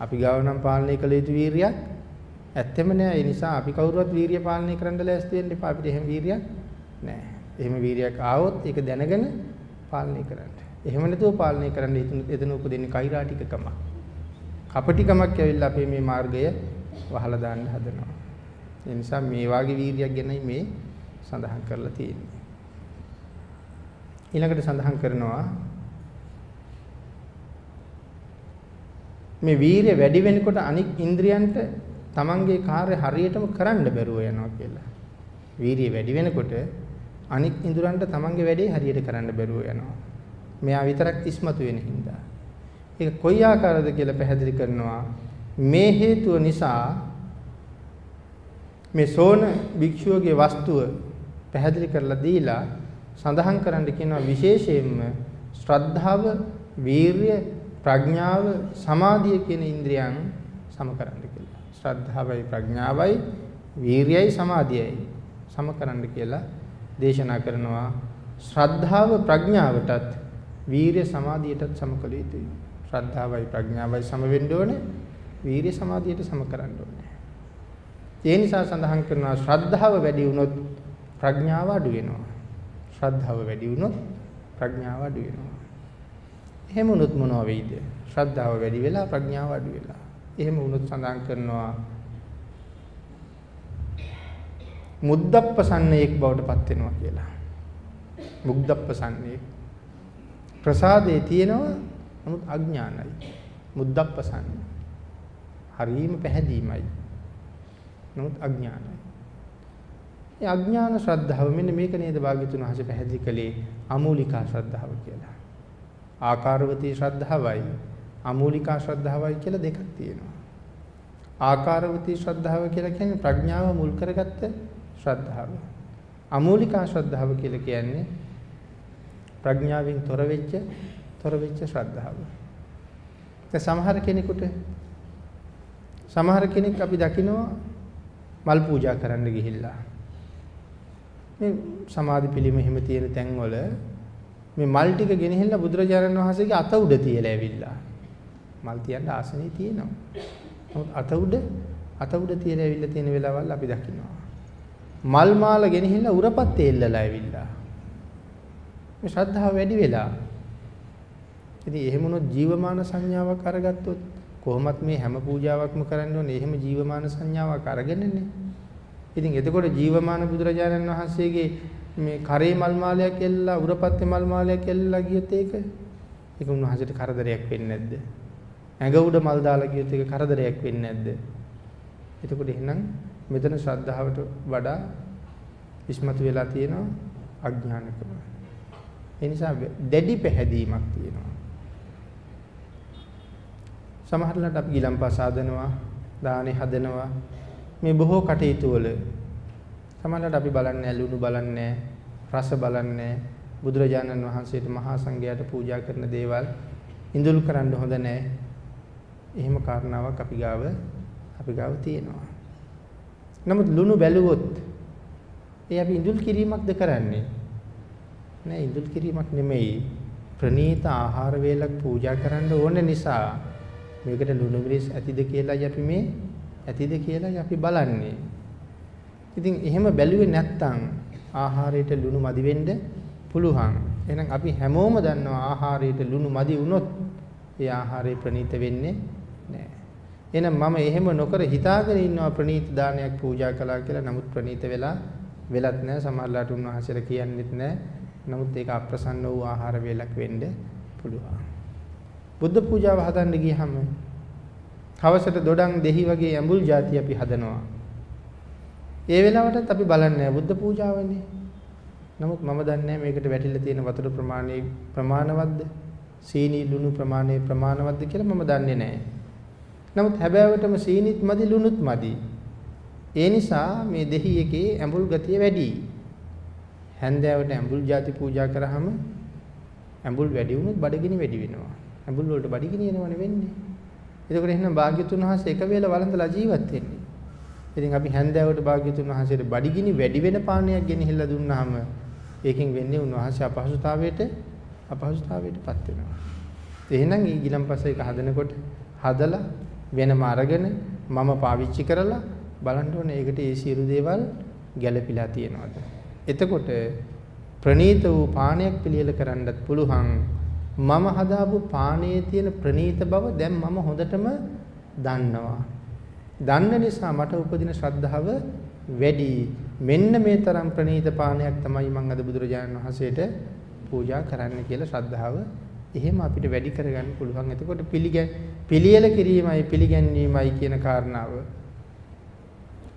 අපි ගාව නම් පාලනය කළ යුතු වීරියක් ඇත්තෙම නෑ. ඒ නිසා අපි කවුරුවත් වීරිය පාලනය කරන්න ලෑස්ති වෙන්න එපා. අපිට එහෙම වීරියක් නෑ. එහෙම වීරියක් ආවොත් ඒක දැනගෙන පාලනය කරන්න. එහෙම නැතුව පාලනය කරන්න එතන උපදින්නේ කෛරාටිකකම. කපටිකමක් ඇවිල්ලා අපේ මේ මාර්ගය වහලා දාන්න හදනවා. ඒ නිසා මේ වාගේ වීරියක් ගැනයි මේ සඳහන් කරලා තියෙන්නේ. ඊළඟට සඳහන් කරනවා මේ වීරිය වැඩි වෙනකොට අනික් ඉන්ද්‍රියන්ට තමන්ගේ කාර්ය හරියටම කරන්න බැරුව යනවා කියලා. වීරිය වැඩි වෙනකොට අනික් ඉන්ද්‍රයන්ට තමන්ගේ වැඩේ හරියට කරන්න බැරුව යනවා. මෙයා විතරක් ඉස්මතු වෙන හින්දා. ඒක කොයි ආකාරද කියලා පැහැදිලි කරනවා. මේ හේතුව නිසා මේ සෝන භික්ෂුවගේ වස්තුව පැහැදිලි කරලා දීලා සඳහන් කරන්න කියනවා විශේෂයෙන්ම ශ්‍රද්ධාව, වීරිය, ප්‍රඥාව, සමාධිය කියන ඉන්ද්‍රියන් සම කරන්න කියලා. ශ්‍රද්ධාවයි ප්‍රඥාවයි වීරියයි සමාධියයි සම කරන්න කියලා දේශනා කරනවා. ශ්‍රද්ධාව ප්‍රඥාවටත් වීරිය සමාධියටත් සම කළ යුතුයි. ශ්‍රද්ධාවයි ප්‍රඥාවයි සම වෙන්න ඕනේ. වීරිය සමාධියට සම කරන්න ඕනේ. ඒ නිසා සඳහන් කරනවා ශ්‍රද්ධාව වැඩි වුණොත් ප්‍රඥාව අඩු වෙනවා. ශ්‍රද්ධාව වැඩි වුණොත් ප්‍රඥාව අඩු වෙනවා. එහෙම වුණොත් මොනව වෙයිද? ශ්‍රද්ධාව වැඩි වෙලා ප්‍රඥාව අඩු වෙලා. එහෙම වුණොත් සඳහන් කරනවා මුද්දප්පසන්නේක් බවට පත් වෙනවා කියලා. මුග්දප්පසන්නේක් ප්‍රසාදේ තියෙනවා නමුත් අඥානයි. මුද්දප්පසන්න. හරීම පැහැදීමයි. නමුත් අඥානයි. ඒ අඥාන ශ්‍රද්ධාව මෙන්න මේක නේද භාග්‍යතුන් වහන්සේ පැහැදිලි කළේ අමූලිකා ශ්‍රද්ධාව කියලා. ආකාරවතී ශ්‍රද්ධාවයි අමූලිකා ශ්‍රද්ධාවයි කියලා දෙකක් තියෙනවා. ආකාරවතී ශ්‍රද්ධාව කියලා කියන්නේ ප්‍රඥාව මුල් කරගත්ත ශ්‍රද්ධාව. අමූලිකා ශ්‍රද්ධාව කියලා කියන්නේ ප්‍රඥාවෙන් තොර වෙච්ච තොර වෙච්ච ශ්‍රද්ධාව. දැන් සමහර කෙනෙකුට සමහර කෙනෙක් අපි දකිනවා මල් පූජා කරන්න ගිහිල්ලා මේ සමාධි පිළිම එහෙම තියෙන තැන්වල මේ මල් ටික ගෙනහිල්ලා බුදුරජාණන් වහන්සේගේ අත උඩ තියලා ඇවිල්ලා මල් තියන්න ආසනේ තියෙනවා. නමුත් අත උඩ අත උඩ තියලා ඇවිල්ලා තියෙන වෙලාවල් අපි දකිනවා. මල් මාල ගෙනහිල්ලා උරපත් තෙල්ලලා ඇවිල්ලා. මේ ශ්‍රද්ධාව වැඩි වෙලා. ඉතින් එහෙම උනොත් ජීවමාන සංඥාවක් අරගත්තොත් කොහොමත් මේ හැම පූජාවක්ම කරන්න ඕනේ එහෙම ජීවමාන සංඥාවක් අරගෙනනේ. ඉතින් එතකොට ජීවමාන බුදුරජාණන් වහන්සේගේ මේ කරේ මල් මාලයක් එල්ලලා උරපත්තේ මල් මාලයක් එල්ලලා ගියොත් ඒක ඒක උන්වහන්සේට කරදරයක් වෙන්නේ නැද්ද? ඇඟ උඩ මල් දාලා ගියොත් ඒක කරදරයක් වෙන්නේ නැද්ද? එතකොට එහෙනම් මෙතන ශ්‍රද්ධාවට වඩා ඉස්මතු වෙලා තියෙනවා අඥානකම. ඒ නිසා දැඩි පැහැදීමක් තියෙනවා. සමහරවිට අපි ගිලම්පස් හදනවා, දානේ හදනවා. මේ බොහෝ කටයුතු වල සමහරවිට අපි බලන්නේ ලුණු බලන්නේ, රස බලන්නේ, බුදුරජාණන් වහන්සේට මහා සංඝයාට පූජා කරන දේවල් ඉඳුල් කරන්න හොඳ නැහැ. එහෙම කාරණාවක් අපි ගාව අපි ගාව තියෙනවා. නමුත් ලුණු බැලුවොත් ඒ අපි ඉඳුල් කිරීමක්ද කරන්නේ? නෑ ඉඳුල් කිරීමක් නෙමෙයි. ප්‍රණීත ආහාර වේලක් පූජා කරන්න ඕන නිසා මේකට ලුණු මිරිස් ඇතිද කියලායි අපි මේ ඇතිද කියලායි අපි බලන්නේ. ඉතින් එහෙම බැලුවේ නැත්තම් ආහාරයට ලුණු මදි වෙන්න පුළුවන්. එහෙනම් අපි හැමෝම දන්නවා ආහාරයට ලුණු මදි වුණොත් ඒ ආහාරය ප්‍රණීත වෙන්නේ නැහැ. එහෙනම් මම එහෙම නොකර හිතාගෙන ඉන්නවා ප්‍රණීත දානයක් පූජා කළා කියලා. නමුත් ප්‍රණීත වෙලා වෙලත් නැහැ. සමහරලාට උන්වහන්සේලා කියන්නෙත් නැහැ. නමුත් ඒක අප්‍රසන්න වූ ආහාර වේලක් වෙන්න පුළුවන්. බුද්ධ පූජාව හදන්න ගියහම හවසට දොඩම් දෙහි වගේ ඇඹුල් ಜಾති අපි හදනවා. ඒ වෙලාවටත් අපි බලන්නේ බුද්ධ පූජාවනේ. නමුත් මම දන්නේ මේකට වැටිලා තියෙන වතුර ප්‍රමාණය ප්‍රමාණවත්ද? සීනි ලුණු ප්‍රමාණය ප්‍රමාණවත්ද කියලා මම දන්නේ නැහැ. නමුත් හැබෑවටම සීනිත් මදි ලුණුත් මදි. ඒ නිසා මේ දෙහි එකේ ඇඹුල් ගතිය වැඩි. හැන්දෑවට ඇඹුල් ಜಾති පූජා කරාම ඇඹුල් වැඩි වුණොත් බඩගිනි වැඩි වෙනවා. ඇඹුල් වලට බඩගිනි එනවනේ වෙන්නේ. එතකොට එහෙනම් භාග්‍යතුන් වහන්සේ එක වේල වළඳලා ජීවත් වෙන්නේ. ඉතින් අපි හැන්දෑවට භාග්‍යතුන් වහන්සේට බඩගිනි වැඩි වෙන පානයක් ගෙනහිල්ලා දුන්නාම ඒකෙන් වෙන්නේ උන්වහන්සේ අපහසුතාවයට අපහසුතාවයටපත් වෙනවා. එහෙනම් ඊ ගිලම්පස එක හදනකොට හදලා වෙනම අරගෙන මම පාවිච්චි කරලා බලන්න ඕනේ ඒකට ඒ සියලු දේවල් ගැළපීලා තියෙනවද? එතකොට ප්‍රනීත වූ පානයක් පිළියෙල කරන්නත් පුළුවන්. මම හදාපු පානයේ තියෙන ප්‍රනීත බව දැන් මම හොඳටම දන්නවා. දන්න නිසා මට උපදින ශ්‍රද්ධාව වැඩි. මෙන්න මේ තරම් ප්‍රනීත පානයක් තමයි මම අද බුදුරජාණන් වහන්සේට පූජා කරන්න කියලා ශ්‍රද්ධාව එහෙම අපිට වැඩි කරගන්න පුළුවන්. එතකොට පිළිගැන් පිළියෙල කිරීමයි පිළිගැන්වීමයි කියන කාරණාව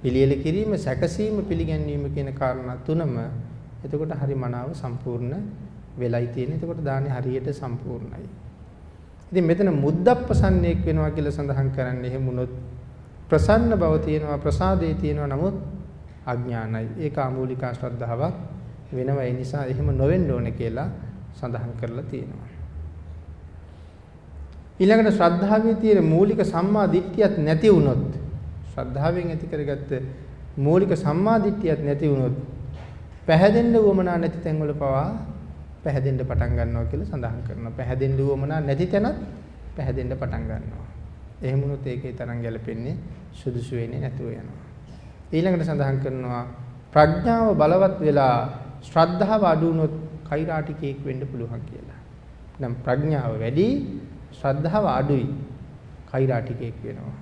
පිළියෙල කිරීම සැකසීම පිළිගැන්වීම කියන කාරණා තුනම එතකොට හරි මනාව සම්පූර්ණ වෙලයි තියෙන්නේ. එතකොට දාන්නේ හරියට සම්පූර්ණයි. ඉතින් මෙතන මුද්දප්පසන්නේක් වෙනවා කියලා සඳහන් කරන්නේ එහෙම වුණොත් ප්‍රසන්න බව තියෙනවා ප්‍රසාදේ තියෙනවා නමුත් අඥානයි. ඒක ආමූලිකා ශ්‍රද්ධාවක් වෙනවා. ඒ නිසා එහෙම නොවෙන්න ඕනේ කියලා සඳහන් කරලා තියෙනවා. ඊළඟට ශ්‍රද්ධාවේ තියෙන මූලික සම්මා දිට්ඨියත් නැති වුණොත් ශ්‍රද්ධාවෙන් ඇති කරගත්ත මූලික සම්මා දිට්ඨියත් නැති වුණොත් පැහැදෙන්න උවමනා නැති තැන්වල පවා පැහැදෙන්න පටන් ගන්නවා කියලා සඳහන් කරනවා. පැහැදෙන්න උවමනා නැති තැනත් පැහැදෙන්න පටන් ගන්නවා. එහෙම වුණොත් ඒකේ තරම් ගැලපෙන්නේ සුදුසු වෙන්නේ නැතුව යනවා. ඊළඟට සඳහන් කරනවා ප්‍රඥාව බලවත් වෙලා ශ්‍රද්ධාව අඩු වුණොත් කෛරාටිකයෙක් වෙන්න පුළුවන් කියලා. නම් ප්‍රඥාව වැඩි ශ්‍රද්ධාව අඩුයි කෛරාටිකයෙක් වෙනවා.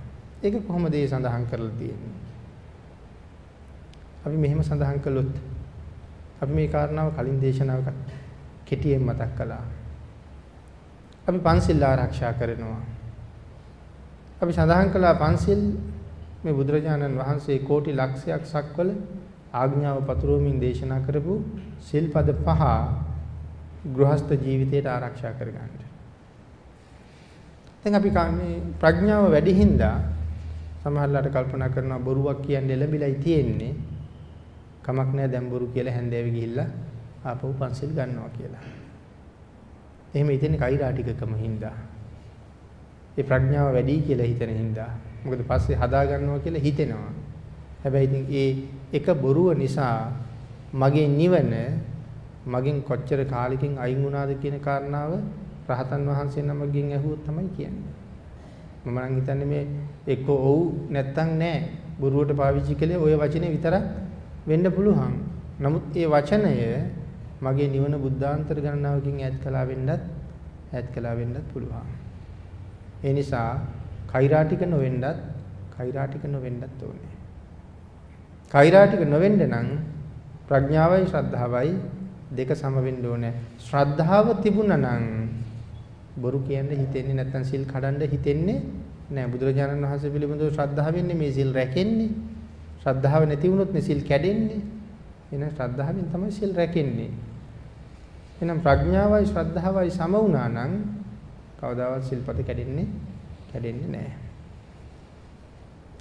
ඒක කොහොමද ඒ සඳහන් කරලා තියෙන්නේ? අපි මෙහෙම සඳහන් කළොත් අපි මේ කාරණාව කලින් දේශනාවක කෙටියෙන් මතක් කළා. අපි පන්සිල් ආරක්ෂා කරනවා. අපි සඳහන් කළා පන්සිල් මේ බුදුරජාණන් වහන්සේ කෝටි ලක්ෂයක් සක්වල ආඥාව පතුරවමින් දේශනා කරපු සිල්පද පහ ගෘහස්ත ජීවිතයට ආරක්ෂා කරගන්න. දැන් අපි මේ ප්‍රඥාව වැඩි හින්දා සමහරලාට කල්පනා කරනවා බොරුවක් කියන්නේ ලැබිලයි තියෙන්නේ. කමක් නැහැ දැන් බොරු කියලා හැන්දෑවේ ගිහිල්ලා ආපහු පන්සිල් ගන්නවා කියලා. එහෙම හිතන්නේ කෛරාටිකකම හින්දා. ඒ ප්‍රඥාව වැඩි කියලා හිතන හින්දා. මොකද පස්සේ හදා ගන්නවා කියලා හිතෙනවා. හැබැයි ඉතින් ඒ එක බොරුව නිසා මගේ නිවන මගෙන් කොච්චර කාලෙකින් අයින් වුණාද කියන කාරණාව රහතන් වහන්සේ නමකින් ඇහුවොත් තමයි කියන්නේ. මම නම් හිතන්නේ මේ එක්ක ඔව් නැත්තම් නෑ බොරුවට පාවිච්චි කළේ ওই වචනේ විතරක් වෙන්න පුළුවන්. නමුත් ඒ වචනය මගේ නිවන බුද්ධාන්තර ගණනාවකින් ඈත් කළා වෙන්නත් ඈත් කළා වෙන්නත් පුළුවන්. ඒ නිසා කෛරාටික නොවෙන්නත් කෛරාටික නොවෙන්නත් ඕනේ. කෛරාටික නොවෙන්න නම් ප්‍රඥාවයි ශ්‍රද්ධාවයි දෙක සම වෙන්න ඕනේ. ශ්‍රද්ධාව තිබුණා නම් බොරු කියන්න හිතෙන්නේ නැත්නම් සිල් කඩන්න හිතෙන්නේ නෑ. බුදුරජාණන් වහන්සේ පිළිබඳව ශ්‍රද්ධාවෙන්නේ මේ සිල් රැකෙන්නේ. ශ්‍රද්ධාව නැති වුණොත් නේ සිල් කැඩෙන්නේ. එහෙනම් ශ්‍රද්ධාවෙන් තමයි සිල් රැකෙන්නේ. එහෙනම් ප්‍රඥාවයි ශ්‍රද්ධාවයි සම වුණා නම් කවදාවත් සිල්පද කැඩෙන්නේ කැඩෙන්නේ නැහැ.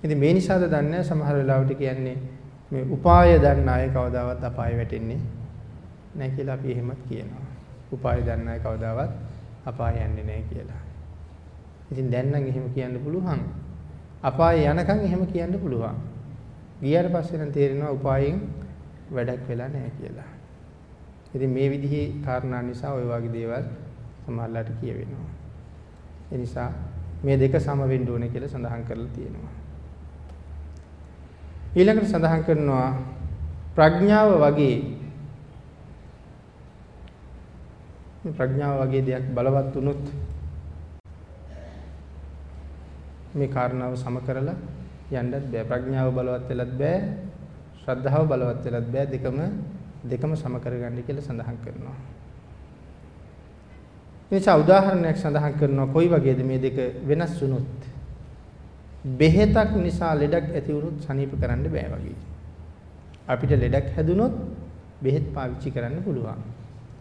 ඉතින් මේ නිසාද දන්නේ සමහර වෙලාවට කියන්නේ මේ උපාය දන්න අය කවදාවත් අපාය වැටෙන්නේ නැහැ කියලා අපි එහෙමත් කියනවා. උපාය දන්න අය කවදාවත් අපාය යන්නේ නැහැ කියලා. ඉතින් දැන් නම් එහෙම කියන්න පුළුවන්. අපාය යනකම් එහෙම කියන්න පුළුවන්. ගියාට පස්සේ නම් තේරෙනවා උපායෙන් වැඩක් වෙලා නැහැ කියලා. ඉතින් මේ විදිහේ කාරණා නිසා ওই වගේ දේවල් සමහරලාට කියවෙනවා. ඒ නිසා මේ දෙක සම වෙන්න ඕනේ කියලා සඳහන් කරලා තියෙනවා. ඊළඟට සඳහන් කරනවා ප්‍රඥාව වගේ මේ ප්‍රඥාව වගේ දෙයක් බලවත් වුණොත් මේ කාරණාව සම කරලා යන්නත් බෑ ප්‍රඥාව බලවත් වෙලත් බෑ ශ්‍රද්ධාව බලවත් වෙලත් බෑ දෙකම දෙකම සම කරගන්න කියලා සඳහන් කරනවා නිසා උදාහරණයක් සඳහන් කරනවා කොයි වගේද මේ දෙක වෙනස් වුණොත් බෙහෙතක් නිසා ලෙඩක් ඇති වුණොත් සනීප කරන්න බෑ වගේ. අපිට ලෙඩක් හැදුනොත් බෙහෙත් පාවිච්චි කරන්න පුළුවන්.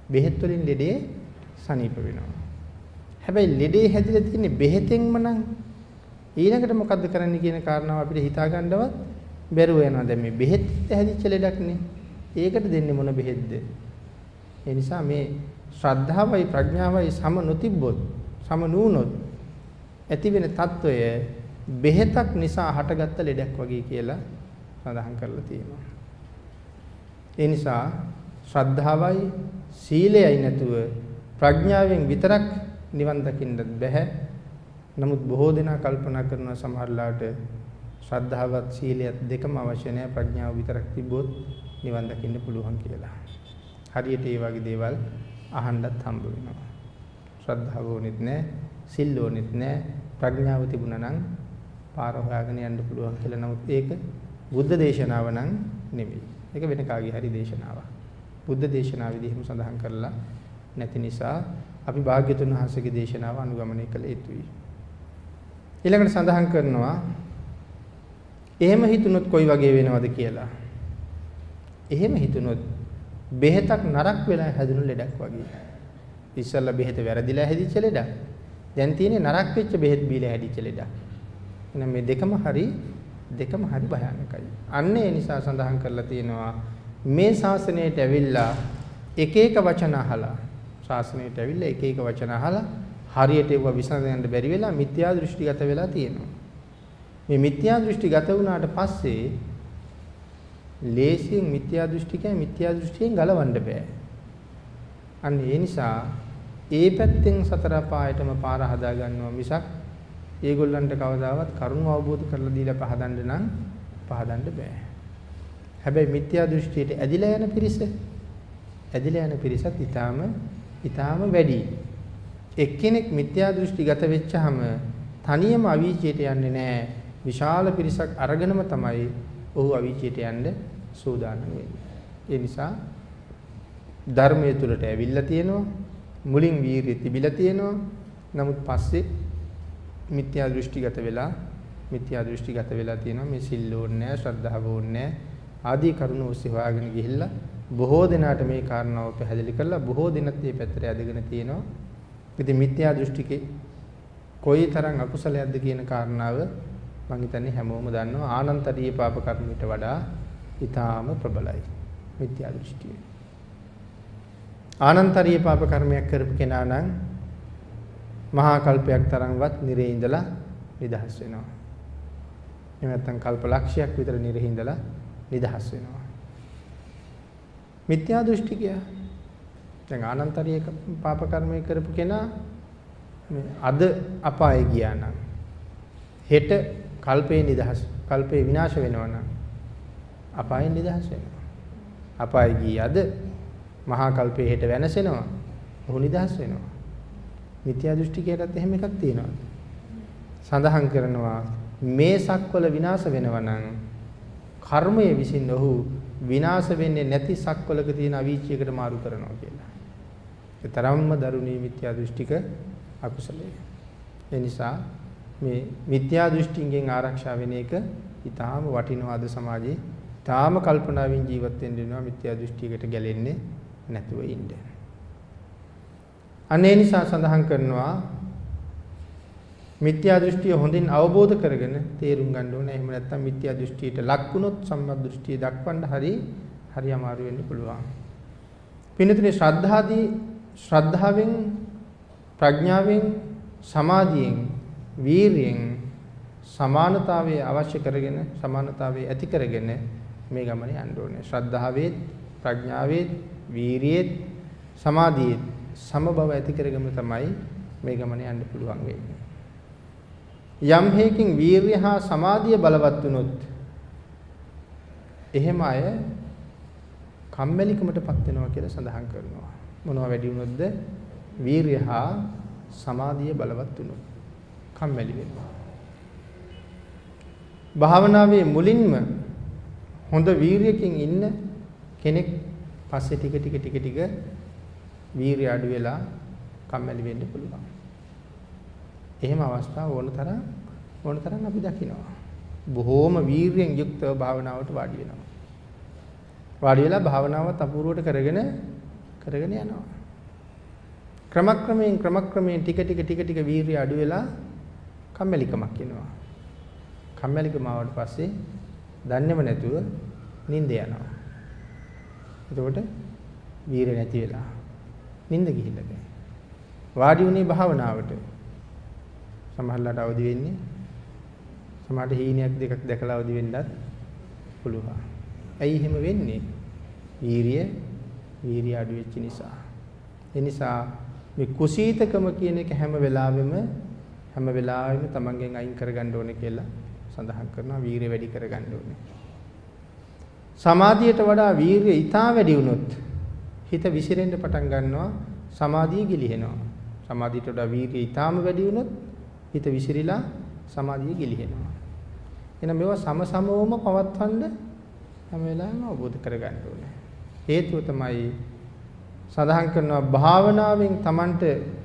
බෙහෙත් වලින් ලෙඩේ සනීප වෙනවා. හැබැයි ලෙඩේ හැදිලා තියෙන්නේ බෙහෙතෙන්ම නම් ඊළඟට මොකද්ද කරන්න කියන කාරණාව අපිට හිතා ගන්නවත් බැරුව යනවා. දැන් මේ බෙහෙත් හැදිච්ච ලෙඩක් නේ. ඒකට දෙන්නේ මොන බෙහෙත්ද? ඒ නිසා මේ ශ්‍රද්ධාවයි ප්‍රඥාවයි සම නොතිබ්බොත් සම නූනොත් ඇති වෙන తত্ত্বය බෙහෙතක් නිසා හටගත්ත ලෙඩක් වගේ කියලා සඳහන් කරලා තියෙනවා. ඒ නිසා ශ්‍රද්ධාවයි සීලයයි නැතුව ප්‍රඥාවෙන් විතරක් නිවන් දකින්නත් බැහැ. නමුත් බොහෝ දෙනා කල්පනා කරන සමහරලාට ශ්‍රද්ධාවත් සීලයත් දෙකම අවශ්‍ය නැහැ ප්‍රඥාව විතරක් තිබ්බොත් නිවන් දකින්න පුළුවන් කියලා. හරියට ඒ වගේ දේවල් අහන්නත් හම්බ වෙනවා. ශ්‍රද්ධාව ඕනෙත් නැහැ, සිල් ඕනෙත් නැහැ, ප්‍රඥාව තිබුණා නම් පාර හොයාගෙන යන්න පුළුවන් කියලා. නමුත් ඒක බුද්ධ දේශනාව නම් නෙමෙයි. ඒක වෙන කාගේ හරි දේශනාවක්. බුද්ධ දේශනාවේදී එහෙම සඳහන් කරලා නැති නිසා අපි භාග්‍යතුන් වහන්සේගේ දේශනාව අනුගමනය කළ යුතුයි. ඊළඟට සඳහන් කරනවා එහෙම හිතුනොත් කොයි වගේ වෙනවද කියලා. එහෙම හිතුනොත් බෙහෙතක් නරක් වෙලා හැදුණු ලෙඩක් වගේ. ඉස්සල්ලා බෙහෙත වැරදිලා හැදිච්ච ලෙඩක්. දැන් තියෙන්නේ නරක් වෙච්ච බෙහෙත් බීලා හැදිච්ච ලෙඩක්. එහෙනම් මේ දෙකම හරි දෙකම හරි භයානකයි. අන්න ඒ නිසා සඳහන් කරලා තියෙනවා මේ ශාසනයට ඇවිල්ලා එක එක වචන අහලා ශාසනයට ඇවිල්ලා එක එක වචන අහලා හරියට ඒව විසඳන්න බැරි වෙලා මිත්‍යා දෘෂ්ටිගත වෙලා තියෙනවා. මේ මිත්‍යා දෘෂ්ටිගත වුණාට පස්සේ ලේසියෙන් මිත්‍යා දෘෂ්ටිකයි මිත්‍යා දෘෂ්ටියෙන් ගලවන්න බෑ. අන්න ඒ නිසා ඒ පැත්තෙන් සතර පායටම පාර හදා ගන්නවා මිසක් ඒගොල්ලන්ට කවදාවත් කරුණ අවබෝධ කරලා දීලා පහදන්න නම් පහදන්න බෑ. හැබැයි මිත්‍යා දෘෂ්ටියට ඇදිලා යන පිරිස ඇදිලා යන පිරිසත් ඊටාම ඊටාම වැඩි. එක්කෙනෙක් මිත්‍යා දෘෂ්ටිගත වෙච්චාම තනියම අවීචයට යන්නේ නැහැ. විශාල පිරිසක් අරගෙනම තමයි ඔහු අවීචයට යන්න සූදානම් වෙන්නේ. ඒ නිසා ධර්මයේ තුලට ඇවිල්ලා තියෙනවා මුලින් වීරිය තිබිලා තියෙනවා නමුත් පස්සේ මිත්‍යා දෘෂ්ටිගත වෙලා මිත්‍යා දෘෂ්ටිගත වෙලා තියෙනවා මේ සිල් ඕනේ නැහැ ශ්‍රද්ධාව ඕනේ නැහැ ආදී කරුණු ඔස්සේ හොයාගෙන ගිහිල්ලා බොහෝ දෙනාට මේ කාරණාව පැහැදිලි කරලා බොහෝ දෙනත් මේ පැත්තට ඇදගෙන තියෙනවා. ඉතින් මිත්‍යා දෘෂ්ටිකේ කොයිතරම් අකුසලයක්ද කියන කාරණාව මම හිතන්නේ හැමෝම දන්නවා ආනන්තරීය පාප කර්මයට වඩා ඊටාම ප්‍රබලයි මිත්‍යා දෘෂ්ටිය. ආනන්තරීය පාප කර්මයක් කරපු කෙනා නම් මහා කල්පයක් තරම්වත් නිරේ ඉඳලා නිදහස් වෙනවා. එහෙම නැත්නම් කල්ප ලක්ෂයක් විතර නිරේ ඉඳලා නිදහස් වෙනවා. මිත්‍යා දෘෂ්ටිකයා දැන් ආනන්තරීය පාප කර්මය කරපු කෙනා අද අපායේ ගියා නම් හෙට කල්පේ නිදහස් කල්පේ විනාශ වෙනවා නම් අපායෙන් නිදහස් වෙනවා. අපායේ ගිය අද මහා කල්පේ හෙට වෙනසෙනවා. ඔහු නිදහස් වෙනවා. මිත්‍යා දෘෂ්ටිකයටත් එහෙම එකක් තියෙනවා. සඳහන් කරනවා මේ සක්වල විනාශ වෙනවා නම් කර්මයේ විසින් ඔහු විනාශ වෙන්නේ නැති සක්වලක තියෙන අවීචයකට මාරු කරනවා කියලා. ඒ තරම්ම දරුණී මිත්‍යා දෘෂ්ටික අකුසලයේ. ඒ නිසා මේ මිත්‍යා දෘෂ්ටියෙන් ආරක්ෂා වෙන එක ඊටාම වටිනවා අද සමාජයේ. ඊටාම කල්පනාවෙන් ජීවත් වෙන්න වෙනවා මිත්‍යා දෘෂ්ටියකට ගැලෙන්නේ නැතුව ඉන්න. අනේ නිසා සඳහන් කරනවා මිත්‍යා දෘෂ්ටිය හොඳින් අවබෝධ කරගෙන තේරුම් ගන්න ඕනේ. එහෙම නැත්නම් මිත්‍යා දෘෂ්ටියට ලක් වුණොත් සම්මා දෘෂ්ටිය දක්වන්න හරි හරි අමාරු වෙන්න පුළුවන්. පින්නතුනේ ශ්‍රද්ධාදී ශ්‍රද්ධාවෙන් ප්‍රඥාවෙන් සමාධියෙන් වීරියෙන් සමානතාවය අවශ්‍ය කරගෙන සමානතාවය ඇති කරගෙන මේ ගමනේ යන්න ඕනේ. ශ්‍රද්ධාවේත් ප්‍රඥාවේත් වීරියේත් සමාධියේත් සමබව ඇති කරගම තමයි මේ ගමනේ යන්න පුළුවන් වෙන්නේ. යම් හේකින් වීරිය හා සමාධිය බලවත් වුණොත් එහෙම අය කම්මැලිකමටපත් වෙනවා කියලා සඳහන් කරනවා. මොනවා වැඩි වුණොත්ද? වීරිය හා සමාධිය බලවත් වුණොත් කම්මැලි වෙනවා. භාවනාවේ මුලින්ම හොඳ වීරියකින් ඉන්න කෙනෙක් පස්සේ ටික ටික ටික ටික වීරිය අඩු වෙලා කම්මැලි වෙන්න පුළුවන්. එහෙම අවස්ථා ඕන තරම් ඕන තරම් අපි දකිනවා. බොහෝම වීරියෙන් යුක්තව භාවනාවට වාඩි වෙනවා. වාඩි වෙලා භාවනාවත් අපූර්වට කරගෙන කරගෙන යනවා. ක්‍රමක්‍රමයෙන් ක්‍රමක්‍රමයෙන් ටික ටික ටික ටික වීරිය අඩු වෙලා කම්මැලිකමක් එනවා. කම්මැලිකම ආවට පස්සේ දන්නේම නැතුව නිින්ද යනවා. එතකොට වීරිය නැති වෙලා නිින්ද ගිහිල්ලා බෑ. වාඩි වුණේ භාවනාවට. සමහරලාට අවදි වෙන්නේ සමහරට හීනයක් දෙකක් දැකලා අවදි වෙන්නත් පුළුවන්. ඇයි එහෙම වෙන්නේ? වීරිය වීරිය අඩු වෙච්ච නිසා. ඒ නිසා මේ කුසීතකම කියන එක හැම වෙලාවෙම හැම වෙලාවෙම තමන්ගෙන් අයින් කරගන්න ඕනේ කියලා සඳහන් කරනවා වීරිය වැඩි කරගන්න ඕනේ. සමාධියට වඩා වීරිය ඊටා වැඩි වුණොත් හිත විසිරෙන්න පටන් ගන්නවා සමාධිය ගිලිහෙනවා. සමාධියට වඩා වීරිය ඊටාම වැඩි වුණොත් හිත විසිරිලා සමාධිය ගිලිහෙනවා. එහෙනම් මේවා සමසමවම පවත්වන්න හැම වෙලාවෙම අවබෝධ කරගන්න ඕනේ. හේතුව තමයි සඳහන් කරනවා භාවනාවෙන් Tamanට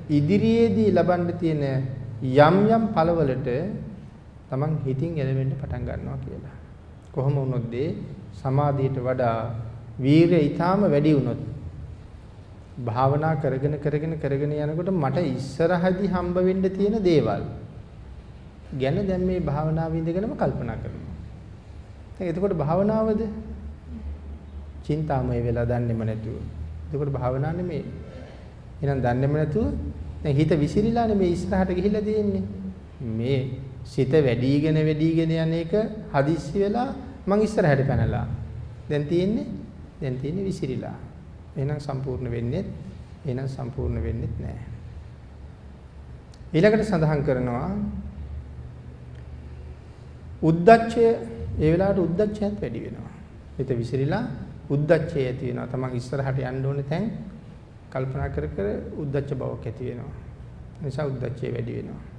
ඉදිරියේදී ලබන්න තියෙන යම් යම් ඵලවලට Taman හිතින් එළවෙන්න පටන් ගන්නවා කියලා. කොහොම වුණොත් සමාධියට වඩා වීරිය ඊටාම වැඩි වුණොත් භාවනා කරගෙන කරගෙන කරගෙන යනකොට මට ඉස්සරහදී හම්බ වෙන්න තියෙන දේවල් ගැන දැන් මේ භාවනාව ඉඳගෙනම කල්පනා කරනවා. දැන් එතකොට භාවනාවද? චින්තාමය වෙලා දන්නේම නැතුව. එතකොට භාවනා නෙමෙයි. එහෙනම් දන්නේම නැතුව දැන් හිත විසිරිලානේ මේ ඉස්සරහට ගිහිල්ලා තියෙන්නේ. මේ සිත වැඩිගෙන වැඩිගෙන යන එක හදිස්සි වෙලා මං ඉස්සරහට පැනලා. දැන් තියෙන්නේ දැන් තියෙන්නේ විසිරිලා. එහෙනම් සම්පූර්ණ වෙන්නේ එහෙනම් සම්පූර්ණ වෙන්නේ නැහැ. ඊළඟට සඳහන් කරනවා උද්දච්චය ඒ වෙලාවට උද්දච්චයත් වැඩි වෙනවා. හිත විසිරිලා උද්දච්චය ඇති වෙනවා. තමන් ඉස්සරහට යන්න ඕනේ තැන් කල්පනා කර කර උද්දච්ච බවක් ඇති වෙනවා. නිසා උද්දච්චය වැඩි වෙනවා.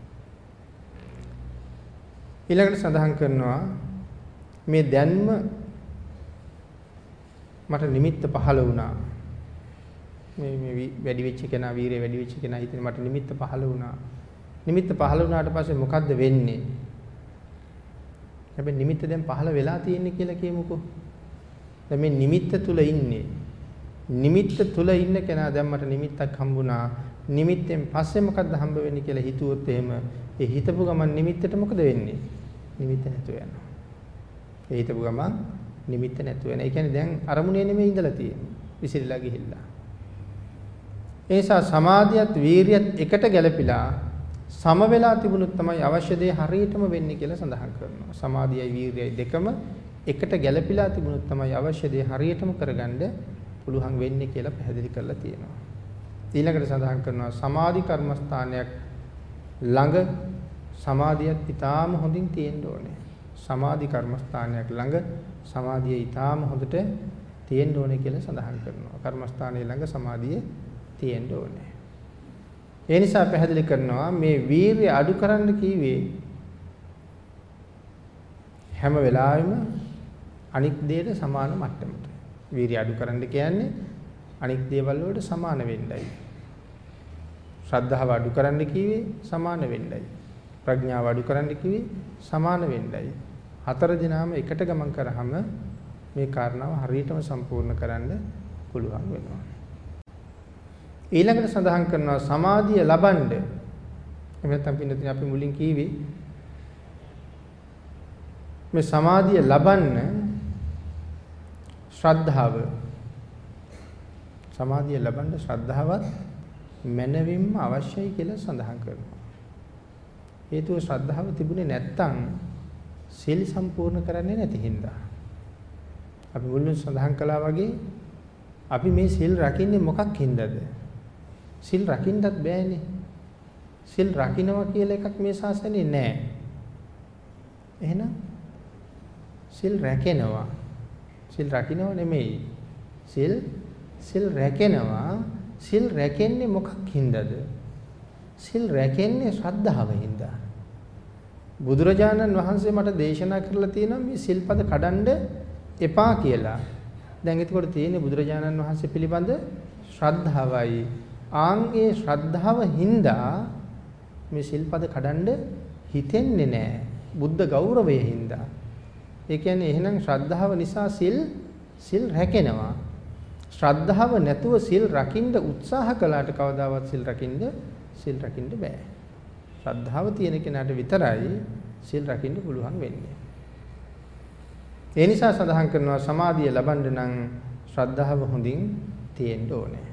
ඊළඟට සඳහන් කරනවා මේ දැන්ම මට නිමිත්ත පහළ වුණා මේ මේ වැඩි වෙච්ච කෙනා වීරිය වැඩි වෙච්ච කෙනා හිතන්නේ මට නිමිත්ත පහළ වුණා. නිමිත්ත පහළ වුණාට පස්සේ මොකද්ද වෙන්නේ? හැබැයි නිමිත්ත දැන් පහළ වෙලා තියෙන්නේ කියලා කියමුකෝ. දැන් මේ නිමිත්ත තුල ඉන්නේ. නිමිත්ත තුල ඉන්න කෙනා දැන් මට නිමිත්තක් හම්බුණා. නිමිත්තෙන් පස්සේ මොකද්ද හම්බ වෙන්නේ කියලා හිතුවොත් එහෙම ඒ හිතපු ගමන් නිමිත්තට මොකද වෙන්නේ? නිමිත්ත නැතුව යනවා. ඒ හිතපු ගමන් නිමිත්ත නැතුව යනවා. ඒ කියන්නේ දැන් අරමුණේ නෙමෙයි ඉඳලා තියෙන්නේ. විසිරලා ගිහිල්ලා. ඒ නිසා සමාධියත් වීරියත් එකට ගැළපිලා සම වෙලා තිබුණොත් තමයි අවශ්‍ය දේ හරියටම වෙන්නේ කියලා සඳහන් කරනවා. සමාධියයි වීරියයි දෙකම එකට ගැළපිලා තිබුණොත් තමයි අවශ්‍ය දේ හරියටම කරගන්න පුළුවන් වෙන්නේ කියලා පැහැදිලි කරලා තියෙනවා. ඊළඟට සඳහන් කරනවා සමාධි කර්මස්ථානයක් ළඟ සමාධියත් ඊටාම හොඳින් තියෙන්න ඕනේ. සමාධි කර්මස්ථානයක් ළඟ සමාධිය ඊටාම හොඳට තියෙන්න ඕනේ කියලා සඳහන් කරනවා. කර්මස්ථානයේ ළඟ සමාධිය තියෙන්න ඕනේ. ඒ නිසා පැහැදිලි කරනවා මේ වීරිය අඩු කරන්න කීවේ හැම වෙලාවෙම අනික් දෙයට සමාන මට්ටමට. වීරිය අඩු කරන්න කියන්නේ අනික් දේවල් වලට සමාන වෙන්නයි. ශ්‍රද්ධාව අඩු කරන්න කිව්වේ සමාන වෙන්නයි. ප්‍රඥාව අඩු කරන්න කිව්වේ සමාන වෙන්නයි. හතර දිනාම එකට ගමන් කරාම මේ කාරණාව හරියටම සම්පූර්ණ කරන්න පුළුවන් වෙනවා. ඊළඟට සඳහන් කරනවා සමාධිය ලබනද එහෙම නැත්නම් පින්නතින් අපි මුලින් කීවේ මේ සමාධිය ලබන්න ශ්‍රද්ධාව සමාධිය ලබන්න ශ්‍රද්ධාවත් මනවින්ම අවශ්‍යයි කියලා සඳහන් කරනවා. හේතුව ශ්‍රද්ධාව තිබුණේ නැත්තම් සීල සම්පූර්ණ කරන්නේ නැති හින්දා. අපි මුලින් සඳහන් කළා වගේ අපි මේ සීල් රකින්නේ මොකක් හින්දාද? සිල් රකින්නත් බෑනේ. සිල් රකින්නවා කියලා එකක් මේ ශාසනයේ නැහැ. එහෙනම් සිල් රැකෙනවා. සිල් රකින්නව නෙමෙයි. සිල් සිල් රැකෙනවා. සිල් රැකෙන්නේ මොකක් හින්දාද? සිල් රැකෙන්නේ ශ්‍රද්ධාව හින්දා. බුදුරජාණන් වහන්සේ මට දේශනා කරලා තියෙනවා මේ සිල්පද කඩන්ඩ එපා කියලා. දැන් එතකොට තියෙන්නේ බුදුරජාණන් වහන්සේ පිළිබඳ ශ්‍රද්ධාවයි ආන්ගේ ශ්‍රද්ධාව හින්දා මේ සිල්පද කඩන්ඩ හිතෙන්නේ නැහැ. බුද්ධ ගෞරවය හින්දා. ඒ කියන්නේ එහෙනම් ශ්‍රද්ධාව නිසා සිල් සිල් රැකෙනවා. ශ්‍රද්ධාව නැතුව සිල් රකින්න උත්සාහ කළාට කවදාවත් සිල් රකින්න සිල් රකින්න බෑ. ශ්‍රද්ධාව තියෙන කෙනාට විතරයි සිල් රකින්න පුළුවන් වෙන්නේ. ඒ නිසා සඳහන් කරනවා සමාධිය ලබන්න නම් ශ්‍රද්ධාව හොඳින් තියෙන්න ඕනේ.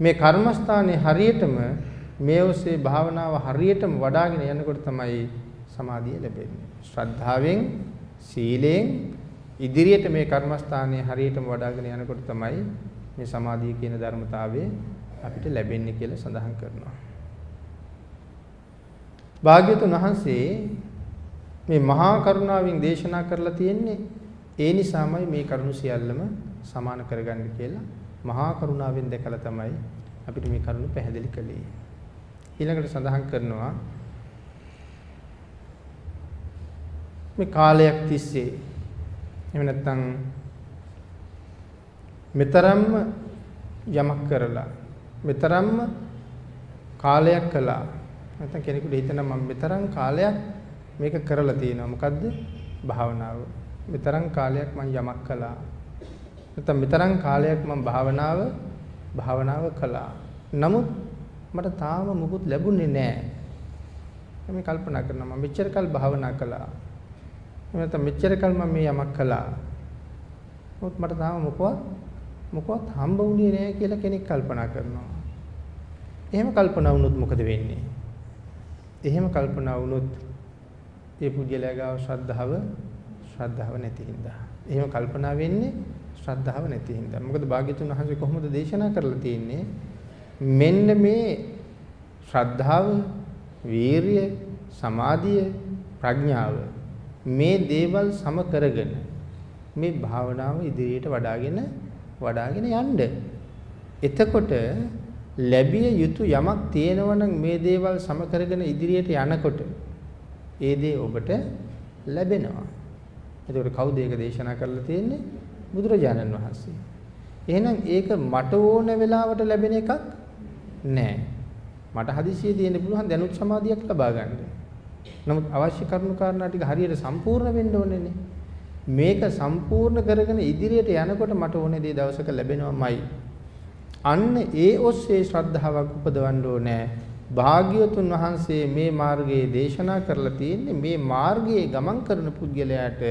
මේ කර්මස්ථානේ හරියටම මේ ඔස්සේ භාවනාව හරියටම වඩාගෙන යනකොට තමයි සමාධිය ලැබෙන්නේ. ශ්‍රද්ධාවෙන්, සීලෙන් ඉදිරියට මේ කර්මස්ථානයේ හරියටම වඩාගෙන යනකොට තමයි මේ සමාධිය කියන ධර්මතාවය අපිට ලැබෙන්නේ කියලා සඳහන් කරනවා. භාග්‍යතුන් වහන්සේ මේ මහා කරුණාවෙන් දේශනා කරලා තියෙන්නේ ඒ නිසාමයි මේ කරුණු සියල්ලම සමාන කරගන්න කියලා මහා කරුණාවෙන් දැකලා තමයි අපිට මේ කරුණ පැහැදිලි කළේ. ඊළඟට සඳහන් කරනවා මේ කාලයක් තිස්සේ එහෙම නැත්නම් මෙතරම්ම යමක් කරලා මෙතරම්ම කාලයක් කළා නැත්නම් කෙනෙකුට හිතෙනවා මම මෙතරම් කාලයක් මේක කරලා තියෙනවා මොකද්ද භාවනාව මෙතරම් කාලයක් මම යමක් කළා නැත්නම් මෙතරම් කාලයක් මම භාවනාව භාවනාව කළා. නමුත් මට තාම මුකුත් ලැබුණේ නැහැ. මම කල්පනා කරනවා මම මෙච්චර කල් භාවනා කළා. නැත්නම් මෙච්චර කල් මම මේ යමක් කළා. නමුත් මට තාම මොකවත් මොකවත් හම්බ වුණේ නැහැ කියලා කෙනෙක් කල්පනා කරනවා. එහෙම කල්පනා වුණොත් මොකද වෙන්නේ? එහෙම කල්පනා වුණොත් ඒ පුජ්‍යලයා ගාව ශ්‍රද්ධාව ශ්‍රද්ධාව නැති හින්දා. එහෙම කල්පනා වෙන්නේ ශ්‍රද්ධාව නැති හින්දා. මොකද භාග්‍යතුන් වහන්සේ කොහොමද දේශනා කරලා තියෙන්නේ? මෙන්න මේ ශ්‍රද්ධාව, වීරිය, සමාධිය, ප්‍රඥාව මේ දේවල් සම කරගෙන මේ භාවනාව ඉදිරියට වඩාගෙන වඩාගෙන යන්න. එතකොට ලැබිය යුතු යමක් තියෙනවා නම් මේ දේවල් සම කරගෙන ඉදිරියට යනකොට ඒ දේ ඔබට ලැබෙනවා. එතකොට කවුද ඒක දේශනා කරලා තියෙන්නේ? බුදුරජාණන් වහන්සේ. එහෙනම් ඒක මට ඕන වෙලාවට ලැබෙන එකක් නෑ. මට හදිසියෙ තියෙන්න පුළුවන් දැනුත් සමාධියක් ලබා ගන්න. නමුත් අවශ්‍ය කරුණු කාරණා ටික හරියට සම්පූර්ණ වෙන්න ඕනේනේ. මේක සම්පූර්ණ කරගෙන ඉදිරියට යනකොට මට ඕනේ දේ දවසක ලැබෙනවමයි. අන්න ඒ ඔස්සේ ශ්‍රද්ධාවක් උපදවන්න ඕනේ. භාග්‍යවතුන් වහන්සේ මේ මාර්ගයේ දේශනා කරලා තියෙන්නේ මේ මාර්ගයේ ගමන් කරන පුද්ගලයාට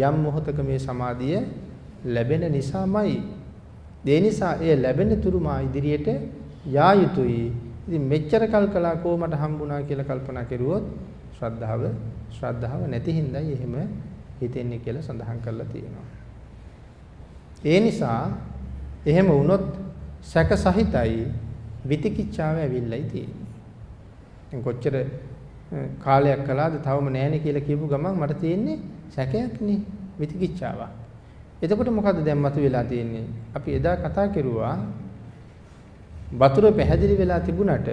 යම් මොහතක මේ සමාධිය ලැබෙන නිසාමයි. ඒ නිසා එය ලැබෙන තුරු මා ඉදිරියට යා යුතුයි. ඉතින් මෙච්චර කල් කළා කොහොමද හම්බුණා කියලා කල්පනා කරුවොත් ශ්‍රද්ධාව ශ්‍රද්ධාව නැති හින්දායි එහෙම හිතෙන්නේ කියලා සඳහන් කරලා තියෙනවා. ඒ නිසා එහෙම වුණොත් සැක සහිතයි විතිකිච්ඡාව ඇවිල්ලායි තියෙන්නේ. කොච්චර කාලයක් කළාද තවම නැහැනේ කියලා කියපු ගමන් මට තියෙන්නේ සැකයක් නේ විතිකිච්ඡාවක්. එතකොට මොකද්ද දැන් මතුවලා තියෙන්නේ? අපි එදා කතා කරුවා වතුර පැහැදිලි වෙලා තිබුණට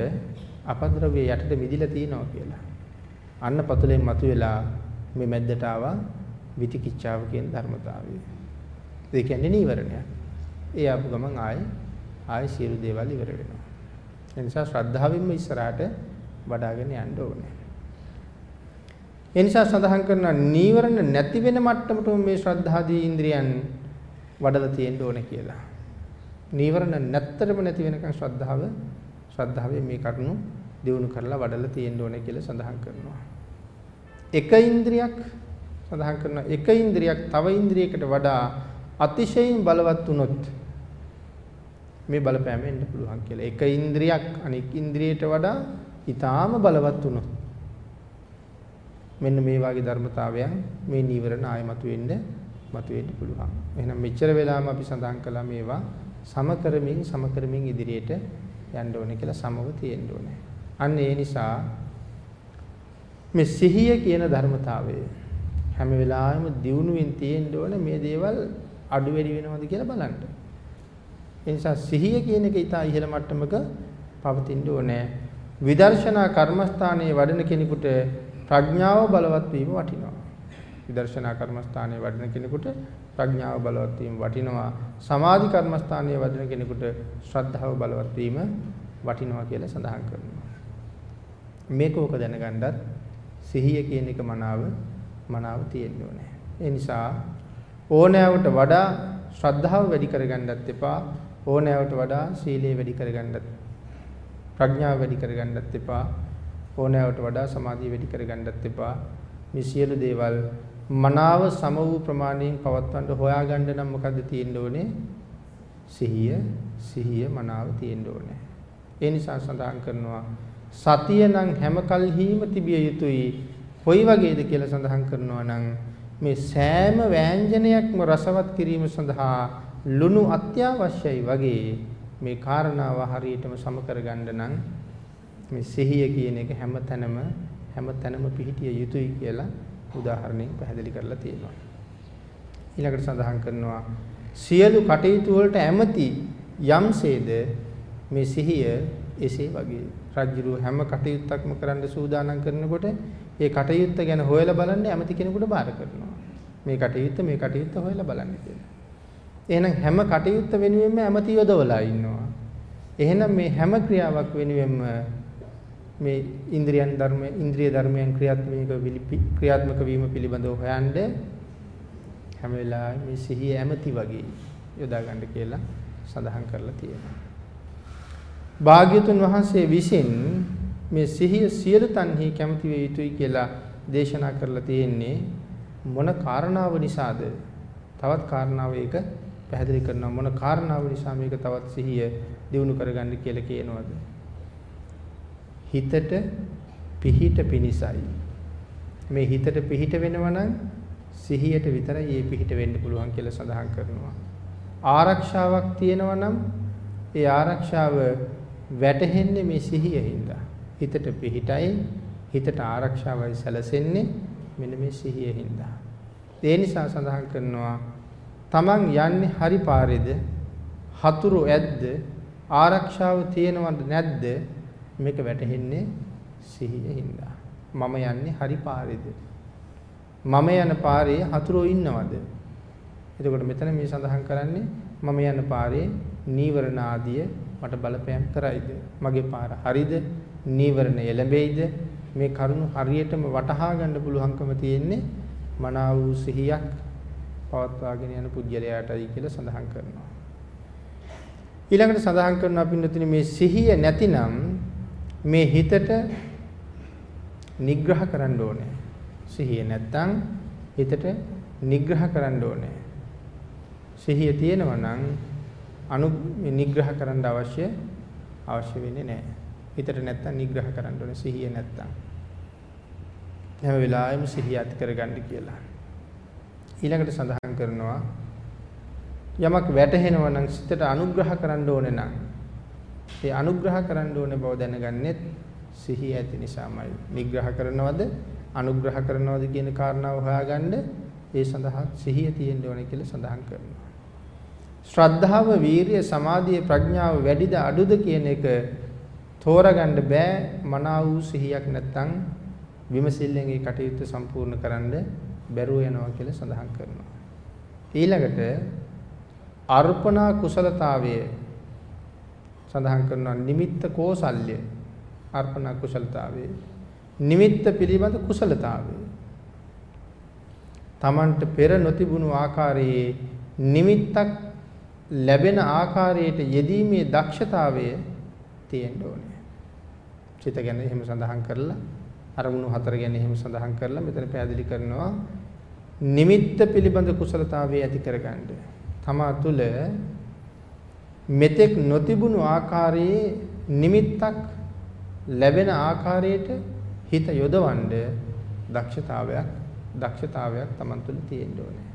අපද්‍රව්‍ය යටට මිදිලා තියෙනවා කියලා. අන්න පතුලෙන් මතුවලා මේ මැද්දට ආවා විතිකිච්ඡාව කියන ධර්මතාවය. ඒ කියන්නේ නීවරණයක්. ඒ ආපු ගමන් ආයේ ආයේ සියලු දේවල් ඉවර වෙනවා. ඒ නිසා ශ්‍රද්ධාවෙන්ම ඉස්සරහට වඩ아가ගෙන යන්න ඕනේ. ඒ නිසා සඳහන් කරනවා නීවරණ නැති වෙන මට්ටමට මේ ශ්‍රද්ධාදී ඉන්ද්‍රියන් වඩලා තියෙන්න ඕනේ කියලා. නීවරණ නැත්තරම නැති වෙනකන් ශ්‍රද්ධාව ශ්‍රද්ධාවේ මේ කරුණු දිනු කරලා වඩලා තියෙන්න ඕනේ කියලා සඳහන් කරනවා. එක ඉන්ද්‍රියක් සඳහන් කරනවා එක ඉන්ද්‍රියක් තව ඉන්ද්‍රියකට වඩා අතිශයින් බලවත් වුණොත් මේ බලපෑම එන්න පුළුවන් කියලා. එක ඉන්ද්‍රියක් අනික් ඉන්ද්‍රියට වඩා ඊටාම බලවත් වුණොත් මෙන්න මේ වගේ ධර්මතාවයන් මේ නීවරණ ආයමතු වෙන්න මතුවෙන්න පුළුවන්. එහෙනම් මෙච්චර වෙලාම අපි සඳහන් කළා මේවා සම කරමින් සම කරමින් ඉදිරියට යන්න ඕනේ කියලා සමව තියෙන්න ඕනේ. අන්න ඒ නිසා මේ සිහිය කියන ධර්මතාවය හැම වෙලාවෙම දියුණුවෙන් තියෙන්න ඕනේ මේ දේවල් අඩු වැඩි වෙනවද කියලා බලන්න. ඒ නිසා සිහිය කියන එක ඊට ඉහළ මට්ටමක පවතින්න ඕනේ. විදර්ශනා කර්මස්ථානයේ වඩන කෙනෙකුට ප්‍රඥාව බලවත් වීම වටිනවා. විදර්ශනා කර්මස්ථානයේ වඩන කෙනෙකුට ප්‍රඥාව බලවත් වීම වටිනවා. සමාධි කර්මස්ථානයේ වඩන කෙනෙකුට ශ්‍රද්ධාව බලවත් වීම වටිනවා කියලා සඳහන් කරනවා. මේක ඕක දැනගන්නත් සිහිය කියන එක මනාව මනාව තියෙන්න ඕනේ. ඒ නිසා ඕනෑවට වඩා ශ්‍රද්ධාව වැඩි කරගන්නත් එපා. ඕනෑවට වඩා සීලය වැඩි කරගන්නත් ප්‍රඥාව වැඩි කරගන්නත් එපා. ඕනෑවට වඩා සමාධිය වැඩි කරගන්නත් එපා. මේ සියලු දේවල් මනාව සම වූ ප්‍රමාණයෙන් පවත්වන්න හොයාගන්න නම් මොකද්ද තියෙන්න ඕනේ? සිහිය, සිහිය මනාව තියෙන්න ඕනේ. ඒ නිසා සඳහන් කරනවා සතිය නම් හැම කල්හිම තිබිය යුතුයි. කොයි වගේද කියලා සඳහන් කරනවා නම් මේ සෑම ව්‍යංජනයක්ම රසවත් කිරීම සඳහා ලුණු අත්‍යවශ්‍යයි වගේ මේ කාරණාව හරියටම සම කරගන්න නම් මේ සිහිය කියන එක හැම තැනම හැම තැනම පිහිටිය යුතුයි කියලා උදාහරණයක් පැහැදිලි කරලා තියෙනවා. ඊළඟට සඳහන් කරනවා සියලු කටයුතු වලට ඇමති යම්සේද මේ සිහිය එසේ වගේ රජ්ජුරුව හැම කටයුත්තක්ම කරන්න සූදානම් කරනකොට ඒ කටයුත්ත ගැන හොයලා බලන්න ඇමති කෙනෙකුට බාර කරනවා. මේ කටයුත්ත මේ කටයුත්ත හොයලා බලන්න කියලා. එහෙනම් හැම කටයුත්ත වෙනුවෙන්ම ඇමති යොදවලා ඉන්නවා. එහෙනම් මේ හැම ක්‍රියාවක් වෙනුවෙන්ම මේ ඉන්ද්‍රියන් ධර්ම ඉන්ද්‍රිය ධර්මයන් ක්‍රියාත්මක ක්‍රියාත්මක වීම පිළිබඳව හොයන්න හැම වෙලාවෙම මේ සිහිය ඇමති වගේ යොදා ගන්න කියලා සඳහන් කරලා තියෙනවා. භාග්‍යතුන් වහන්සේ විසින් මේ සිහිය සියලු තන්හි කැමති වේ යුතුයි කියලා දේශනා කරලා තියෙන්නේ මොන කාරණාව නිසාද? තවත් කාරණාව ඒක පැහැදිලි කරනවා මොන කාරණාව නිසා මේක තවත් සිහිය දිනු කරගන්න කියලා කියනවාද? හිතට පිහිට පිනිසයි. මේ හිතට පිහිට වෙනවා නම් සිහියට විතරයි ඒ පිහිට වෙන්න පුළුවන් කියලා සඳහන් කරනවා. ආරක්ෂාවක් තියෙනවා නම් ඒ ආරක්ෂාව වැටහෙන්නේ මේ සිහියින්ද. හිතට පිහිටයි හිතට ආරක්ෂාවයි සැලසෙන්නේ මෙන්න මේ සිහියින්ද. ඒ නිසා සඳහන් කරනවා තමන් යන්නේ හරි පාරේද හතුරු ඇද්ද ආරක්ෂාව තියෙනවද නැද්ද මේක වැටහෙන්නේ සිහියින්ද. මම යන්නේ හරි පාරේද මම යන පාරේ හතුරෝ ඉන්නවද? එතකොට මෙතන මේ සඳහන් කරන්නේ මම යන පාරේ නීවරණ ආදිය මට බලපෑම් කරයිද? මගේ පාර හරිද? නීවරණ එළඹෙයිද? මේ කරුණු හරියටම වටහා ගන්න පුළුවන්කම තියෙන්නේ මනාව වූ සිහියක් පවත්වාගෙන යන පුජ්‍යලයාටයි කියලා සඳහන් කරනවා. ඊළඟට සඳහන් කරනවා පින්නතුනි මේ සිහිය නැතිනම් මේ හිතට නිග්‍රහ කරන්න ඕනේ. සිහිය නැත්තම් හිතට නිග්‍රහ කරන්න ඕනේ. සිහිය තියෙනවා නම් අනු නිග්‍රහ කරන්න අවශ්‍ය අවශ්‍ය වෙන්නේ නැහැ. හිතට නැත්තම් නිග්‍රහ කරන්න ඕනේ සිහිය නැත්තම්. හැම වෙලාවෙම සිහිය ඇති කරගන්න කියලා. ඊළඟට සඳහන් කරනවා යමක් වැටහෙනවා නම් සිතට අනුග්‍රහ කරන්න ඕනේ නම් ඒ අනුග්‍රහ කරන්න ඕනේ බව දැනගන්නෙත් සිහිය ඇති නිසාමයි. නිග්‍රහ කරනවද අනුග්‍රහ කරනවද කියන කාරණාව හොයාගන්න ඒ සඳහා සිහිය තියෙන්න ඕනේ කියලා සඳහන් කරනවා. ශ්‍රද්ධාව, වීරිය, සමාධිය, ප්‍රඥාව වැඩිද අඩුද කියන එක තෝරගන්න බෑ මනාව වූ සිහියක් නැත්තම් විමසිල්ලෙන් ඒ කටයුත්ත සම්පූර්ණ කරන්න බැරුව යනවා කියලා සඳහන් කරනවා. ඊළඟට අර්පණා කුසලතාවය සඳහන් කරනවා නිමිත්ත කෝසල්‍ය අර්පණා කුසලතාවය නිමිත්ත පිළිබඳ කුසලතාවය තමන්ට පෙර නොතිබුණු ආකාරයේ නිමිත්තක් ලැබෙන ආකාරයට යෙදීමේ දක්ෂතාවය තියෙන්න ඕනේ. චිත ගැන එහෙම සඳහන් කරලා අරමුණු හතර ගැන එහෙම සඳහන් කරලා මෙතන පැහැදිලි කරනවා නිමිත්ත පිළිබඳ කුසලතාවය ඇති කරගන්න. තමා තුළ මෙතෙක් නොතිබුණු ආකාරයේ නිමිත්තක් ලැබෙන ආකාරයට හිත යොදවන්න දක්ෂතාවයක් දක්ෂතාවයක් Taman තුළ තියෙන්න ඕනේ.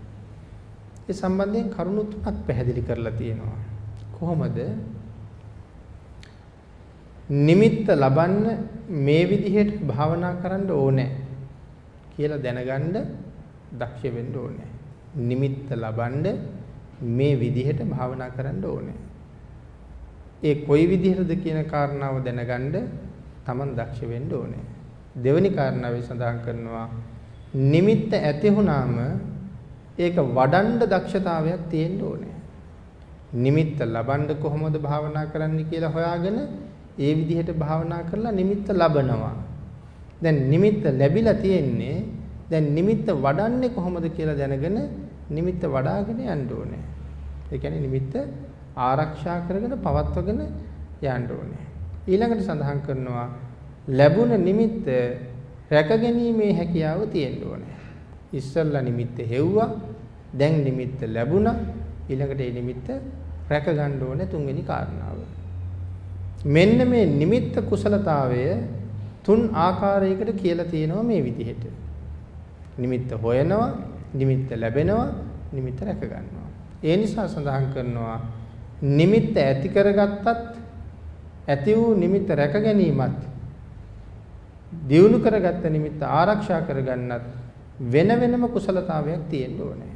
ඒ සම්බන්ධයෙන් කරුණු තුනක් පැහැදිලි කරලා තියෙනවා. කොහොමද නිමිත්ත ලබන්න මේ විදිහට භාවනා කරන්න ඕනේ කියලා දැනගන්න දක්ෂ වෙන්න ඕනේ. නිමිත්ත ලබන්න මේ විදිහට භාවනා කරන්න ඕනේ. ඒ කොයි විදිහටද කියන කාරණාව දැනගන්න Taman දක්ෂ වෙන්න ඕනේ. දෙවෙනි කාරණාවේ සඳහන් කරනවා නිමිත්ත ඇති වුණාම ඒක වඩන්න දක්ෂතාවයක් තියෙන්න ඕනේ. නිමිත්ත ලබන්න කොහොමද භාවනා කරන්න කියලා හොයාගෙන ඒ විදිහට භාවනා කරලා නිමිත්ත ලබනවා. දැන් නිමිත්ත ලැබිලා තියෙන්නේ දැන් නිමිත්ත වඩන්නේ කොහොමද කියලා දැනගෙන නිමිත්ත වඩාගෙන යන්න ඕනේ. ඒ කියන්නේ නිමිත්ත ආරක්ෂා කරගෙන පවත්වගෙන යන්න ඕනේ. ඊළඟට සඳහන් කරනවා ලැබුණ නිමිත්ත රැකගැනීමේ හැකියාව තියෙන්න ඕනේ. ඉස්සල්ලා නිමිත්ත හෙව්වා දැන් නිමිත්ත ලැබුණා ඊළඟට ඒ නිමිත්ත රැක ගන්න ඕනේ තුන්වෙනි කාරණාව. මෙන්න මේ නිමිත්ත කුසලතාවය තුන් ආකාරයකට කියලා තියෙනවා මේ විදිහට. නිමිත්ත හොයනවා, නිමිත්ත ලැබෙනවා, නිමිත්ත රැක ගන්නවා. ඒ නිසා සඳහන් කරනවා නිමිත්ත ඇති කරගත්තත් ඇති වූ නිමිත්ත රැක ගැනීමත් දියුණු කරගත්ත නිමිත්ත ආරක්ෂා කරගන්නත් වෙන වෙනම කුසලතාවයක් තියෙන්න ඕනේ.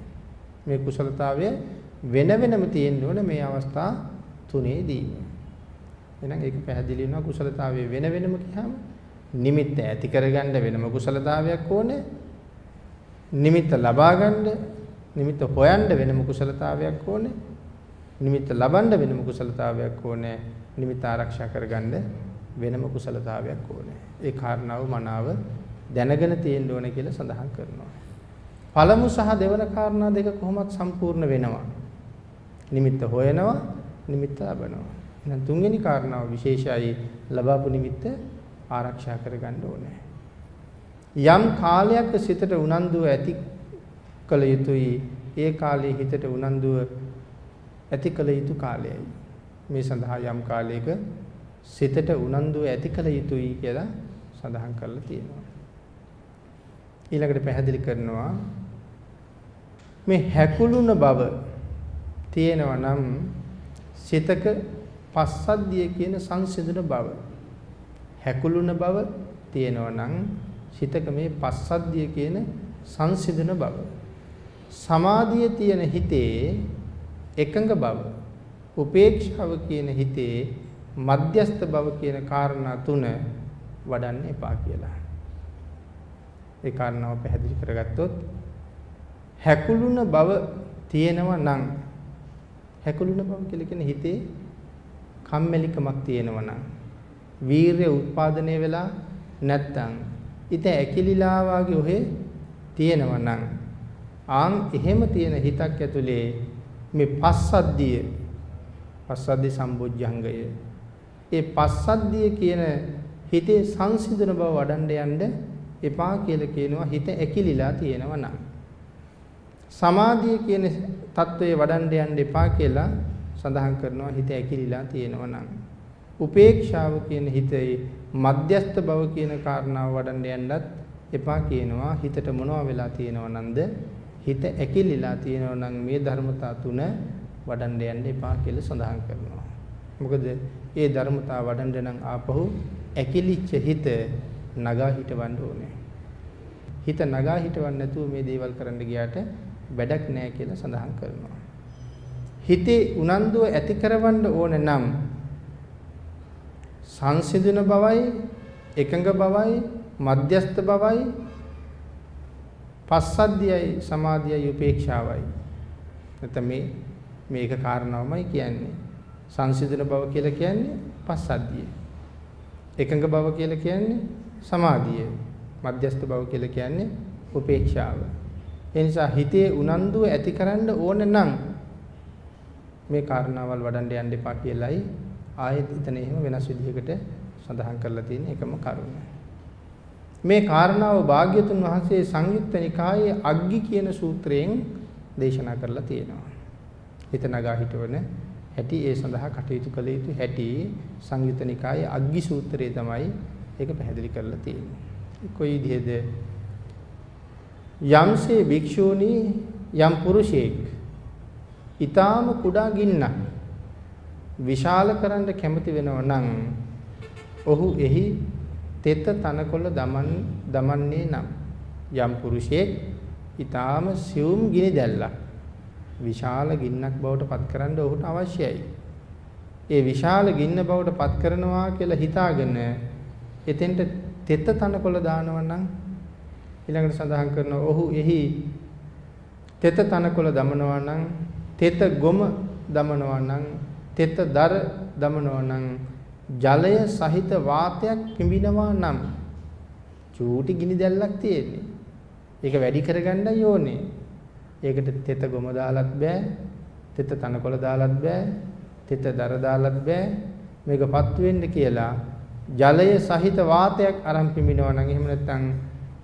මේ කුසලතාවය වෙන වෙනම තියෙන්න ඕනේ මේ අවස්ථා තුනේදීම. එහෙනම් ඒක පැහැදිලි වෙනවා කුසලතාවය වෙන වෙනම කියහම නිමිත්ත ඇති කරගන්න වෙනම කුසලතාවයක් ඕනේ. නිමිත්ත ලබා ගන්න, නිමිත්ත හොයන්න වෙනම කුසලතාවයක් ඕනේ. නිමිත්ත ලබන්න වෙනම කුසලතාවයක් ඕනේ. නිමිත්ත ආරක්ෂා කරගන්න වෙනම කුසලතාවයක් ඕනේ. ඒ කාරණාව මනාව දැනගෙන තියෙන්න ඕනේ කියලා සඳහන් කරනවා. පළමු සහ දෙවන කාරණා දෙක කොහොමත් සම්පූර්ණ වෙනවා. නිමිත්ත හොයනවා, නිමිත්ත ලබනවා. එහෙනම් තුන්වෙනි කාරණාව විශේෂයි ලබාපු නිමිත්ත ආරක්ෂා කරගන්න ඕනේ. යම් කාලයක් සිතට උනන්දුව ඇති කළ යුතුයි. ඒ කාලේ හිතට උනන්දුව ඇති කළ යුතු කාලයයි. මේ සඳහා යම් කාලයක සිතට උනන්දුව ඇති කළ යුතුයි කියලා සඳහන් කරලා තියෙනවා. ඊළඟට පැහැදිලි කරනවා මේ හැකුළුන බව තියෙනවා නම් සිතක පස්සද්ධිය කියන සංසිඳන බව හැකුළුන බව තියෙනවා නම් සිතක මේ පස්සද්ධිය කියන සංසිඳන බව සමාධිය තියෙන හිතේ එකඟ බව උපේක්ෂාව කියන හිතේ මධ්‍යස්ත බව කියන කාරණා තුන වඩන්න එපා කියලා. ඒ කාරණාව පැහැදිලි කරගත්තොත් හැකුළුන බව තියෙනවා නම් හැකුළුන බව කියලා කියන්නේ හිතේ කම්මැලිකමක් තියෙනවා නම් වීරය උත්පාදනය වෙලා නැත්තම් හිත ඇකිලිලා වගේ ඔහෙ තියෙනවා නම් ආන් එහෙම තියෙන හිතක් ඇතුලේ මේ පස්සද්ධිය පස්සද්ධි සම්බොජ්ජංගය ඒ පස්සද්ධිය කියන හිතේ සංසිඳන බව වඩන්න යන්න එපා කියලා කියනවා හිත ඇකිලිලා තියෙනවා නම්. සමාධිය කියන தત્ත්වයේ වඩන්න යන්න එපා කියලා සඳහන් කරනවා හිත ඇකිලිලා තියෙනවා නම්. උපේක්ෂාව කියන හිතේ මධ්‍යස්ත බව කියන කාරණාව වඩන්න යන්නත් එපා කියනවා. හිතට මොනවා වෙලා තියෙනව නන්ද? හිත ඇකිලිලා තියෙනව නම් මේ ධර්මතා තුන වඩන්න යන්න එපා කියලා සඳහන් කරනවා. මොකද ඒ ධර්මතා වඩන්න නම් ආපහු ඇකිලිච්ච හිත නගා හිටවන්න ඕනේ. හිත නගා හිටවන්න නැතුව මේ දේවල් කරන්න ගියාට වැඩක් නැහැ කියලා සඳහන් කරනවා. හිතේ උනන්දුව ඇති කරවන්න ඕනේ නම් සංසිඳන බවයි එකඟ බවයි මධ්‍යස්ත බවයි පස්සද්ධියයි සමාධියයි උපේක්ෂාවයි. නැත්නම් මේ මේක කාරණාවමයි කියන්නේ. සංසිඳන බව කියලා කියන්නේ පස්සද්ධිය එකඟ බව කියලා කියන්නේ සමාධිය මධ්‍යස්ත බව කියලා කියන්නේ උපේක්ෂාව. ඒ නිසා හිතේ උනන්දුව ඇතිකරන්න ඕන නම් මේ කාරණාවල් වඩන්න යන්න එපා කියලයි ආයෙත් එතන එහෙම වෙනස් විදිහකට සඳහන් කරලා තියෙන එකම කරුණ. මේ කාරණාව භාග්‍යතුන් වහන්සේ සංයුක්ත නිකායේ අග්ගි කියන සූත්‍රයෙන් දේශනා කරලා තියෙනවා. හිත නගා හිටවන හැටි ඒ සඳහා කටයුතු කළ යුතු හැටි සංයුක්ත නිකායේ අග්ගි සූත්‍රයේ තමයි ඒක පැහැදිලි කරලා තියෙන්නේ. කොයි විදිහද යම්සේ භික්ෂූනි යම් පුරුෂයෙක් ඊටාම කුඩා ගින්නක් විශාල කරන්න කැමති වෙනව නම් ඔහු එහි තෙත තනකොළ දමන් දමන්නේ නම් යම් පුරුෂයෙක් ඊටාම සියුම් ගිනි දැල්ලක් විශාල ගින්නක් බවට පත් කරන්න ඔහුට අවශ්‍යයි. ඒ විශාල ගින්න බවට පත් කරනවා කියලා හිතාගෙන එතෙන්ට තෙත තනකොළ දානවා නම් ඊළඟට සඳහන් කරනවා ඔහු එහි තෙත තනකොළ දමනවා නම් තෙත ගොම දමනවා නම් තෙත දර දමනවා නම් ජලය සහිත වාතයක් පිඹිනවා නම් චූටි ගිනි දැල්ලක් තියෙන්නේ. ඒක වැඩි කරගන්නයි ඕනේ. ඒකට තෙත ගොම දාලත් බෑ. තෙත තනකොළ දාලත් බෑ. තෙත දර දාලත් බෑ. මේකපත් වෙන්න කියලා ජලය සහිත වාතයක් අරන් පිඹිනවා නම් එහෙම නැත්නම්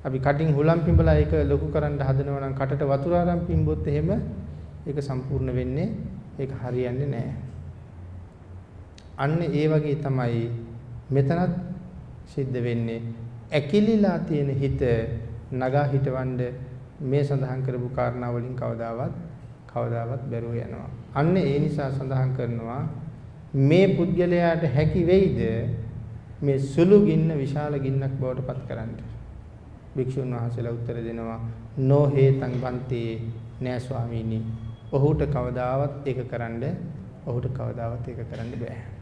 අපි කටින් හුලම් පිඹලා ඒක ලොකු කරන්න හදනවා නම් කටට වතුර අරන් පිඹුවොත් එහෙම ඒක සම්පූර්ණ වෙන්නේ ඒක හරියන්නේ නැහැ. අන්න ඒ වගේ තමයි මෙතනත් සිද්ධ වෙන්නේ. ඇකිලිලා තියෙන හිත නගා හිටවන්න මේ සඳහන් කරපු කාරණා වලින් කවදාවත් කවදාවත් බැරුව යනවා. අන්න ඒ නිසා සඳහන් කරනවා මේ පුද්ගලයාට හැකි වෙයිද මේ සුළු ගින්න විශාල ගින්නක් බවට පත් කරන්න. භික්ෂුන් වහන්සේලා උත්තර දෙනවා නෝ හේතං බන්තේ නෑ ස්වාමීනි. ඔහුට කවදාවත් ඒක කරන්න ඔහුට කවදාවත් ඒක කරන්න බෑ.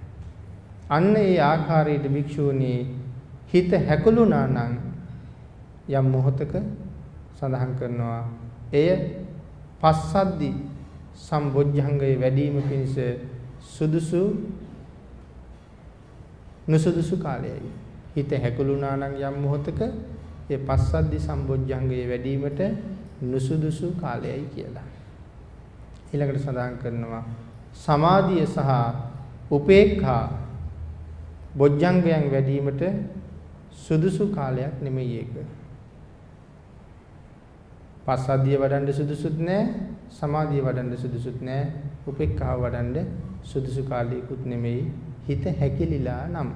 අන්න ඒ ආකාරයට භික්ෂූනි හිත හැකුළුණා නම් යම් මොහතක සඳහන් කරනවා. එය පස්සද්දි සම්බොජ්ජංගයේ වැඩිම පිණිස සුදුසු නුසුදුසු කාලයයි. හිත හැකුළුණා නම් යම් මොහතක ඒ පස්සද්දි සම්බොජ්ජංගයේ වැඩිමිට නුසුදුසු කාලයයි කියලා. ඊළඟට සඳහන් කරනවා. සමාධිය සහ උපේක්ඛා බොජ්ජංගයන් වැඩිවීමට සුදුසු කාලයක් නෙමෙයි ඒක. පස්සද්ධිය වඩන්න සුදුසුත් නැහැ, සමාධිය වඩන්න සුදුසුත් නැහැ, උපේක්ඛාව වඩන්න සුදුසු කාලයකුත් නෙමෙයි. හිත හැකිලිලා නම්